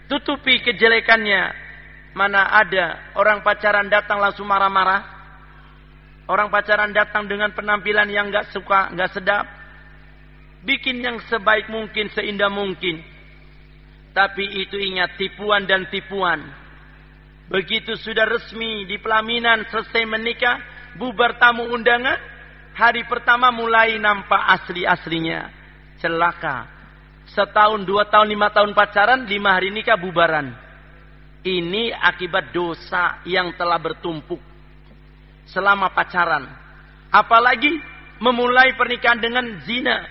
tutupi kejelekannya. Mana ada orang pacaran datang langsung marah-marah? Orang pacaran datang dengan penampilan yang nggak suka, nggak sedap, Bikin yang sebaik mungkin, seindah mungkin. Tapi itu ingat tipuan dan tipuan. Begitu sudah resmi di pelaminan selesai menikah, bubar tamu undangan, hari pertama mulai nampak asli-aslinya. Celaka. Setahun, dua tahun, lima tahun pacaran, lima hari nikah bubaran. Ini akibat dosa yang telah bertumpuk selama pacaran. Apalagi memulai pernikahan dengan zina,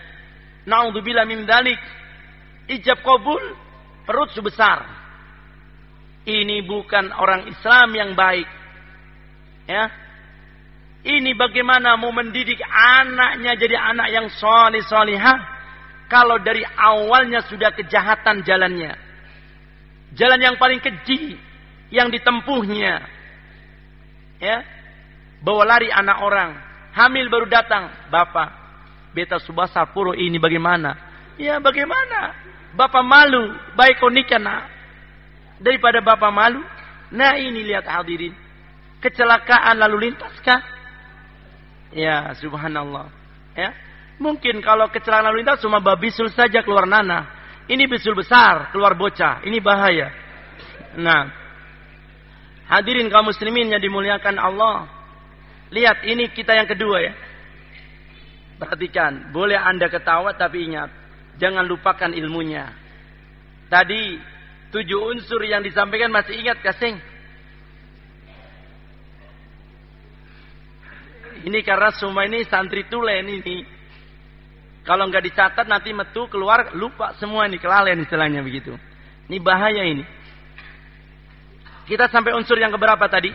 Naudzubillah min dalik. Ijab kabul perut sebesar. Ini bukan orang Islam yang baik. Ya. Ini bagaimana mau mendidik anaknya jadi anak yang soleh solihah kalau dari awalnya sudah kejahatan jalannya. Jalan yang paling keji yang ditempuhnya. Ya. Bawa lari anak orang, hamil baru datang, bapak beta subasa puro ini bagaimana? Ya bagaimana? Bapak malu, baik kau nikah nak. Daripada bapak malu. Nah ini lihat hadirin. Kecelakaan lalu lintas kah? Ya subhanallah. Ya. Mungkin kalau kecelakaan lalu lintas cuma babisul saja keluar nanah. Ini bisul besar, keluar bocah. Ini bahaya. Nah. Hadirin kaum muslimin yang dimuliakan Allah. Lihat ini kita yang kedua ya. Perhatikan, boleh Anda ketawa tapi ingat, jangan lupakan ilmunya. Tadi tujuh unsur yang disampaikan masih ingat kasing? Ini karena semua ini santri tulen ini. Kalau nggak dicatat nanti metu keluar lupa semua ini kelalaian istilahnya begitu. Ini bahaya ini. Kita sampai unsur yang keberapa tadi?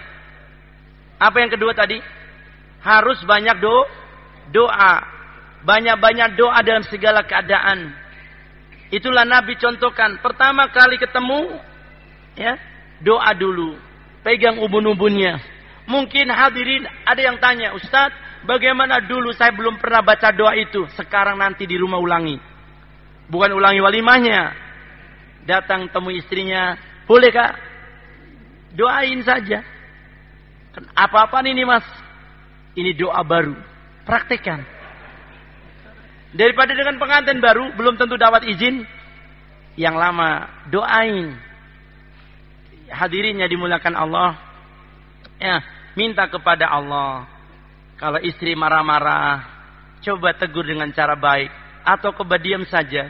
Apa yang kedua tadi? Harus banyak do doa. Banyak-banyak doa dalam segala keadaan. Itulah Nabi contohkan. Pertama kali ketemu, ya doa dulu. Pegang ubun-ubunnya. Mungkin hadirin ada yang tanya, Ustadz, bagaimana dulu saya belum pernah baca doa itu. Sekarang nanti di rumah ulangi. Bukan ulangi walimahnya. Datang temu istrinya. Boleh kak? Doain saja. Apa-apa ini mas? Ini doa baru. Praktekkan. Daripada dengan pengantin baru, belum tentu dapat izin. Yang lama, doain. Hadirinnya dimulakan Allah. Ya, minta kepada Allah. Kalau istri marah-marah, coba tegur dengan cara baik. Atau kebadiam saja.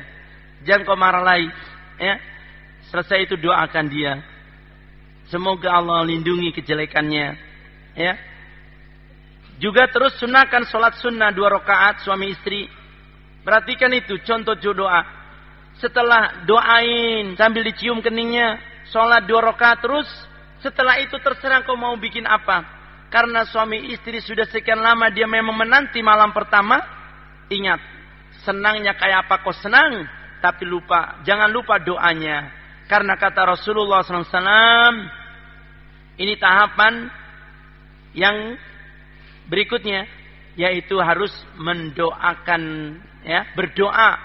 Jangan kau marah lagi. Ya, selesai itu doakan dia. Semoga Allah lindungi kejelekannya. Ya, juga terus sunahkan sholat sunnah dua rakaat suami istri. Perhatikan itu contoh doa. Setelah doain sambil dicium keningnya, sholat dua rakaat terus. Setelah itu terserah kau mau bikin apa. Karena suami istri sudah sekian lama dia memang menanti malam pertama. Ingat, senangnya kayak apa kau senang, tapi lupa, jangan lupa doanya. Karena kata Rasulullah SAW, ini tahapan yang Berikutnya yaitu harus mendoakan ya, berdoa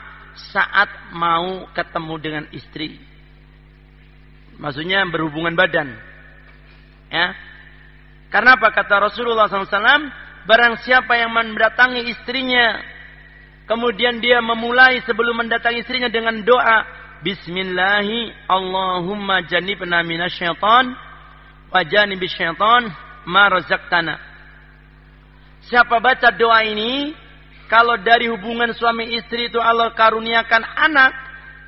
saat mau ketemu dengan istri. Maksudnya berhubungan badan. Ya. Karena apa kata Rasulullah SAW? Barang siapa yang mendatangi istrinya, kemudian dia memulai sebelum mendatangi istrinya dengan doa, Bismillahi Allahumma janibna minasyaitan wa janibis syaitan ma. Siapa baca doa ini, kalau dari hubungan suami istri itu Allah karuniakan anak,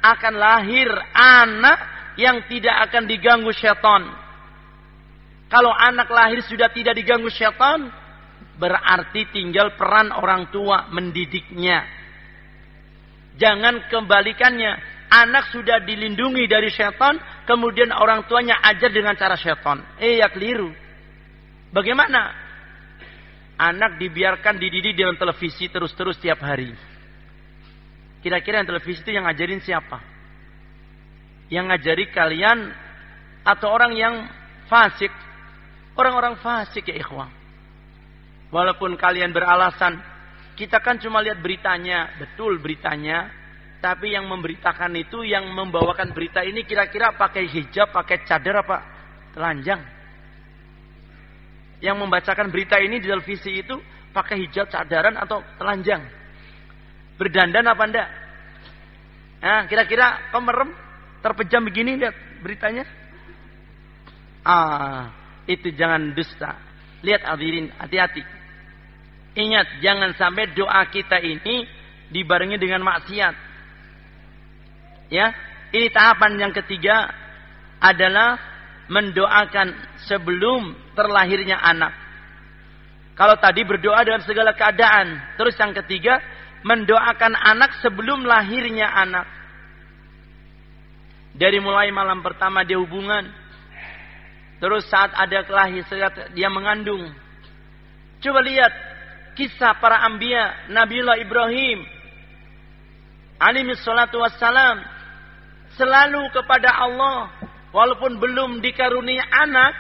akan lahir anak yang tidak akan diganggu syaitan. Kalau anak lahir sudah tidak diganggu syaitan, berarti tinggal peran orang tua mendidiknya. Jangan kembalikannya. Anak sudah dilindungi dari syaitan, kemudian orang tuanya ajar dengan cara syaitan. Eh, ya keliru. Bagaimana? Anak dibiarkan dididik dengan televisi terus-terus tiap hari. Kira-kira yang televisi itu yang ngajarin siapa? Yang ngajari kalian atau orang yang fasik? Orang-orang fasik ya ikhwah. Walaupun kalian beralasan, kita kan cuma lihat beritanya, betul beritanya, tapi yang memberitakan itu, yang membawakan berita ini kira-kira pakai hijab, pakai cadar apa telanjang? Yang membacakan berita ini di televisi itu pakai hijab cadaran atau telanjang? Berdandan apa enggak? Nah, kira-kira merem terpejam begini lihat beritanya? Ah, itu jangan dusta. Lihat hadirin, hati-hati. Ingat, jangan sampai doa kita ini dibarengi dengan maksiat. Ya, ini tahapan yang ketiga adalah mendoakan sebelum terlahirnya anak. Kalau tadi berdoa dalam segala keadaan. Terus yang ketiga, mendoakan anak sebelum lahirnya anak. Dari mulai malam pertama dia hubungan. Terus saat ada kelahiran, saat dia mengandung. Coba lihat kisah para ambia, Nabiullah Ibrahim. Alaihi salatu wassalam. Selalu kepada Allah walaupun belum dikarunia anak,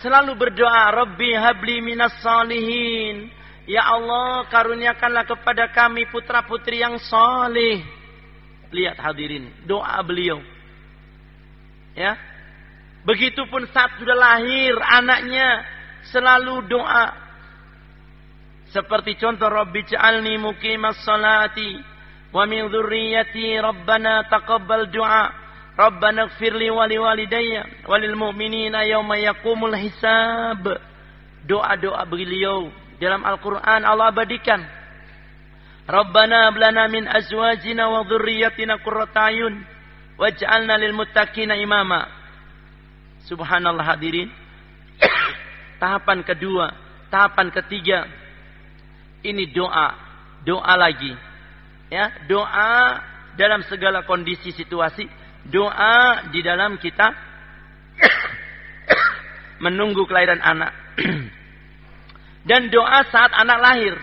selalu berdoa, Rabbi habli minas salihin. Ya Allah, karuniakanlah kepada kami putra-putri yang saleh. Lihat hadirin, doa beliau. Ya. Begitupun saat sudah lahir anaknya, selalu doa. Seperti contoh Rabbi ja'alni muqimas salati wa min dzurriyyati rabbana taqabbal du'a. Rabbana gfirli wali walidayya walil mu'minina yawma yakumul hisab. Doa-doa beliau dalam Al-Quran Allah abadikan. Rabbana ablana min azwajina wa dhurriyyatina qurrata ayun waj'alna lil muttaqina imama. Subhanallah hadirin. [COUGHS] tahapan kedua, tahapan ketiga. Ini doa, doa lagi. Ya, doa dalam segala kondisi situasi doa di dalam kita [COUGHS] menunggu kelahiran anak. [COUGHS] Dan doa saat anak lahir.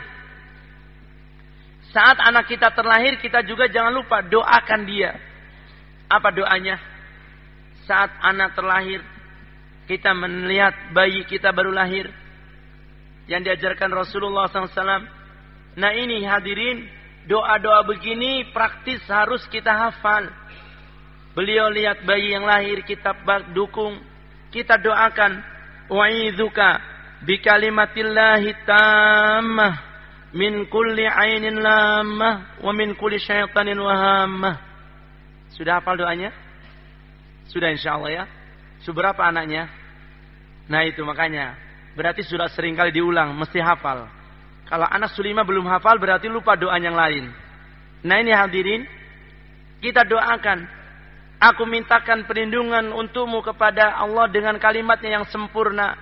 Saat anak kita terlahir, kita juga jangan lupa doakan dia. Apa doanya? Saat anak terlahir, kita melihat bayi kita baru lahir. Yang diajarkan Rasulullah SAW. Nah ini hadirin, doa-doa begini praktis harus kita hafal. Beliau lihat bayi yang lahir, kita dukung. Kita doakan. Wa'idhuka bikalimatillahi tammah min kulli ainin lamah wa min kulli syaitanin wahamah. Sudah hafal doanya? Sudah insya Allah ya. Seberapa anaknya? Nah itu makanya. Berarti sudah sering kali diulang, mesti hafal. Kalau anak Sulima belum hafal berarti lupa doa yang lain. Nah ini hadirin, kita doakan. Aku mintakan perlindungan untukmu kepada Allah dengan kalimatnya yang sempurna.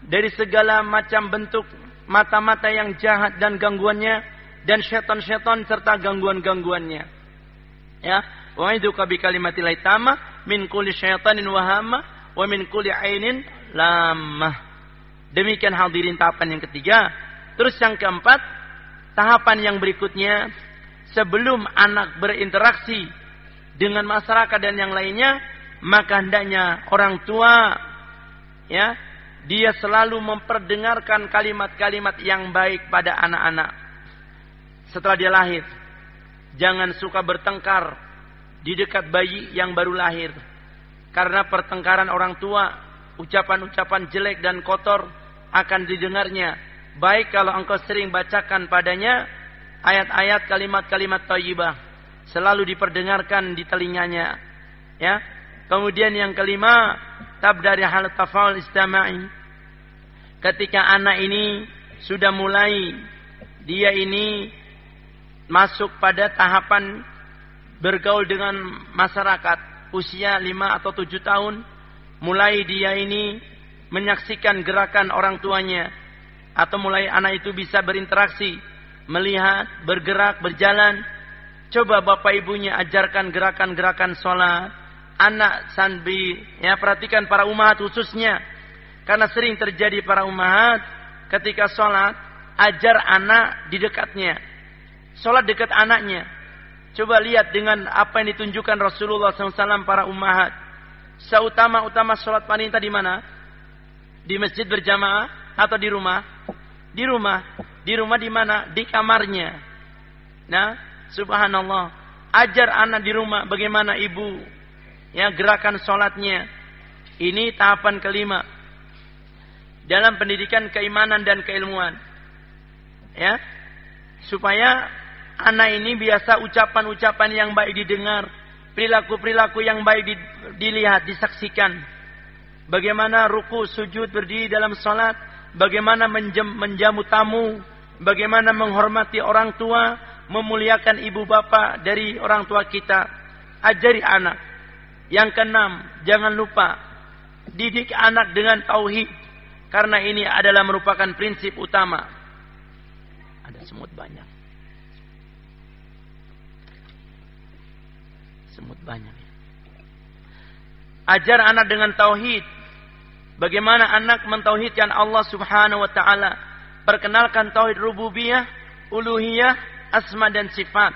Dari segala macam bentuk mata-mata yang jahat dan gangguannya. Dan syaitan-syaitan serta gangguan-gangguannya. Ya, wa iduka bi kalimatil tamah min kulli syaitanin wahama wa min kulli ainin lamah. Demikian hadirin tahapan yang ketiga. Terus yang keempat, tahapan yang berikutnya sebelum anak berinteraksi dengan masyarakat dan yang lainnya, maka hendaknya orang tua ya, dia selalu memperdengarkan kalimat-kalimat yang baik pada anak-anak setelah dia lahir. Jangan suka bertengkar di dekat bayi yang baru lahir. Karena pertengkaran orang tua, ucapan-ucapan jelek dan kotor akan didengarnya. Baik kalau engkau sering bacakan padanya ayat-ayat kalimat-kalimat thayyibah selalu diperdengarkan di telinganya. Ya. Kemudian yang kelima, tab dari hal tafal istama'i. Ketika anak ini sudah mulai dia ini masuk pada tahapan bergaul dengan masyarakat, usia lima atau tujuh tahun, mulai dia ini menyaksikan gerakan orang tuanya, atau mulai anak itu bisa berinteraksi, melihat, bergerak, berjalan. Coba bapak ibunya ajarkan gerakan-gerakan sholat, anak sanbi, ya perhatikan para umat khususnya, karena sering terjadi para umat ketika sholat, ajar anak di dekatnya, sholat dekat anaknya, Coba lihat dengan apa yang ditunjukkan Rasulullah SAW para ummahat. Seutama-utama sholat wanita di mana? Di masjid berjamaah atau di rumah? Di rumah. Di rumah di mana? Di kamarnya. Nah, subhanallah. Ajar anak di rumah bagaimana ibu ya gerakan sholatnya. Ini tahapan kelima dalam pendidikan keimanan dan keilmuan. Ya, supaya anak ini biasa ucapan-ucapan yang baik didengar, perilaku-perilaku yang baik di, dilihat, disaksikan. Bagaimana ruku, sujud, berdiri dalam salat, bagaimana menjamu tamu, bagaimana menghormati orang tua, memuliakan ibu bapak dari orang tua kita. Ajari anak. Yang keenam, jangan lupa didik anak dengan tauhid karena ini adalah merupakan prinsip utama. Ada semut banyak. Semut banyak. Ajar anak dengan tauhid. Bagaimana anak mentauhidkan Allah Subhanahu wa taala. Perkenalkan tauhid rububiyah, uluhiyah, asma dan sifat.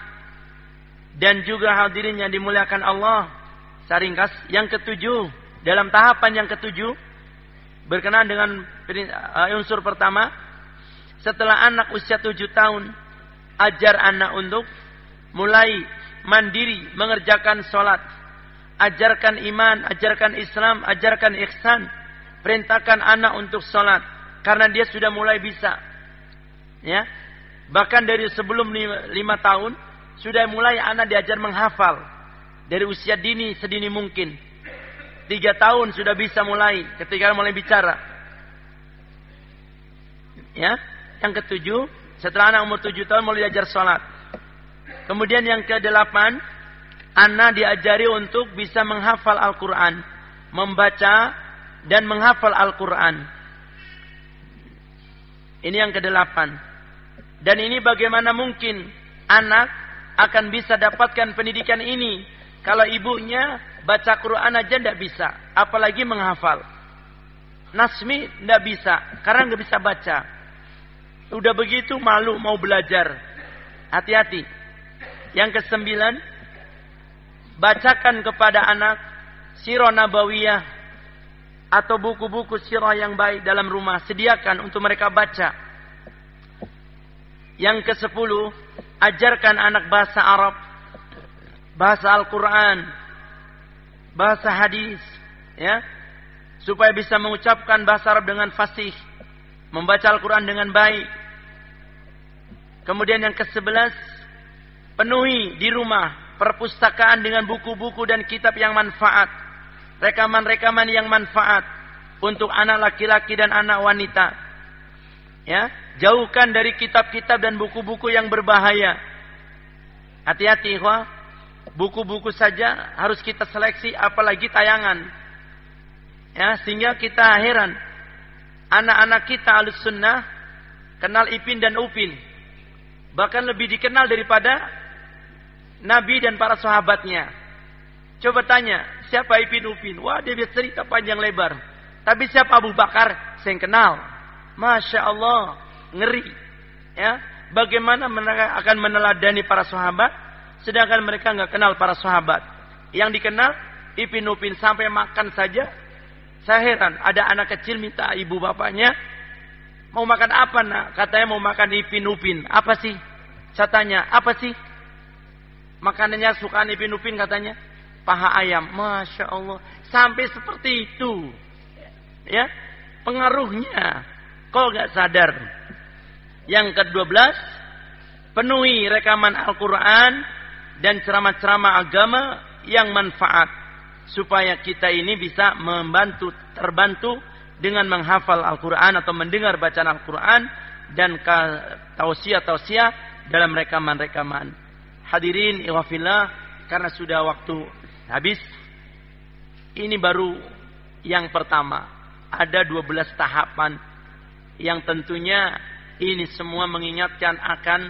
Dan juga hadirin yang dimuliakan Allah. Saringkas yang ketujuh, dalam tahapan yang ketujuh berkenaan dengan uh, unsur pertama, setelah anak usia tujuh tahun, ajar anak untuk mulai mandiri mengerjakan sholat. Ajarkan iman, ajarkan Islam, ajarkan ihsan. Perintahkan anak untuk sholat. Karena dia sudah mulai bisa. Ya, Bahkan dari sebelum lima, tahun, sudah mulai anak diajar menghafal. Dari usia dini, sedini mungkin. Tiga tahun sudah bisa mulai, ketika mulai bicara. Ya, yang ketujuh, setelah anak umur tujuh tahun mulai diajar sholat. Kemudian yang kedelapan, anak diajari untuk bisa menghafal Al-Quran. Membaca dan menghafal Al-Quran. Ini yang kedelapan. Dan ini bagaimana mungkin anak akan bisa dapatkan pendidikan ini. Kalau ibunya baca Quran aja tidak bisa. Apalagi menghafal. Nasmi tidak bisa. Karena nggak bisa baca. Udah begitu malu mau belajar Hati-hati. Yang kesembilan, bacakan kepada anak sirah nabawiyah atau buku-buku sirah yang baik dalam rumah. Sediakan untuk mereka baca. Yang ke sepuluh, ajarkan anak bahasa Arab, bahasa Al-Quran, bahasa hadis, ya, supaya bisa mengucapkan bahasa Arab dengan fasih, membaca Al-Quran dengan baik. Kemudian yang ke sebelas, penuhi di rumah perpustakaan dengan buku-buku dan kitab yang manfaat, rekaman-rekaman yang manfaat untuk anak laki-laki dan anak wanita. Ya, jauhkan dari kitab-kitab dan buku-buku yang berbahaya. Hati-hati, ikhwah. Buku-buku saja harus kita seleksi apalagi tayangan. Ya, sehingga kita heran. Anak-anak kita alus sunnah kenal Ipin dan Upin. Bahkan lebih dikenal daripada Nabi dan para sahabatnya. Coba tanya, siapa Ipin Upin? Wah, dia bisa cerita panjang lebar. Tapi siapa Abu Bakar? Saya kenal. Masya Allah, ngeri. Ya, bagaimana mereka akan meneladani para sahabat, sedangkan mereka nggak kenal para sahabat. Yang dikenal Ipin Upin sampai makan saja. Saya heran, ada anak kecil minta ibu bapaknya, mau makan apa nak? Katanya mau makan Ipin Upin. Apa sih? Saya tanya, apa sih? Makanannya suka Ipin Upin katanya. Paha ayam. Masya Allah. Sampai seperti itu. Ya. Pengaruhnya. Kau gak sadar. Yang ke-12, penuhi rekaman Al-Quran dan ceramah-ceramah agama yang manfaat. Supaya kita ini bisa membantu, terbantu dengan menghafal Al-Quran atau mendengar bacaan Al-Quran dan tausiah-tausiah dalam rekaman-rekaman. Hadirin iwafillah, karena sudah waktu habis, ini baru yang pertama. Ada 12 tahapan yang tentunya ini semua mengingatkan akan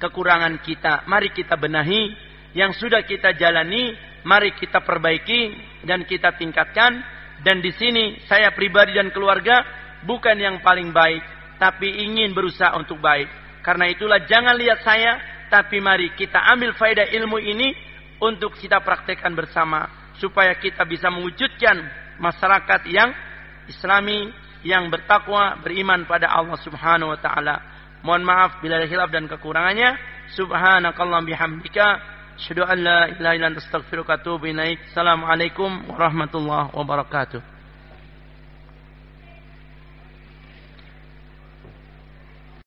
kekurangan kita. Mari kita benahi yang sudah kita jalani, mari kita perbaiki dan kita tingkatkan. Dan di sini saya pribadi dan keluarga bukan yang paling baik, tapi ingin berusaha untuk baik. Karena itulah jangan lihat saya, tapi mari kita ambil faedah ilmu ini untuk kita praktekkan bersama supaya kita bisa mewujudkan masyarakat yang islami yang bertakwa, beriman pada Allah Subhanahu wa taala. Mohon maaf bila ada hilaf dan kekurangannya. Subhanakallah bihamdika asyhadu an la ilaha illa anta astaghfiruka wa atubu ilaik. Assalamualaikum warahmatullahi wabarakatuh.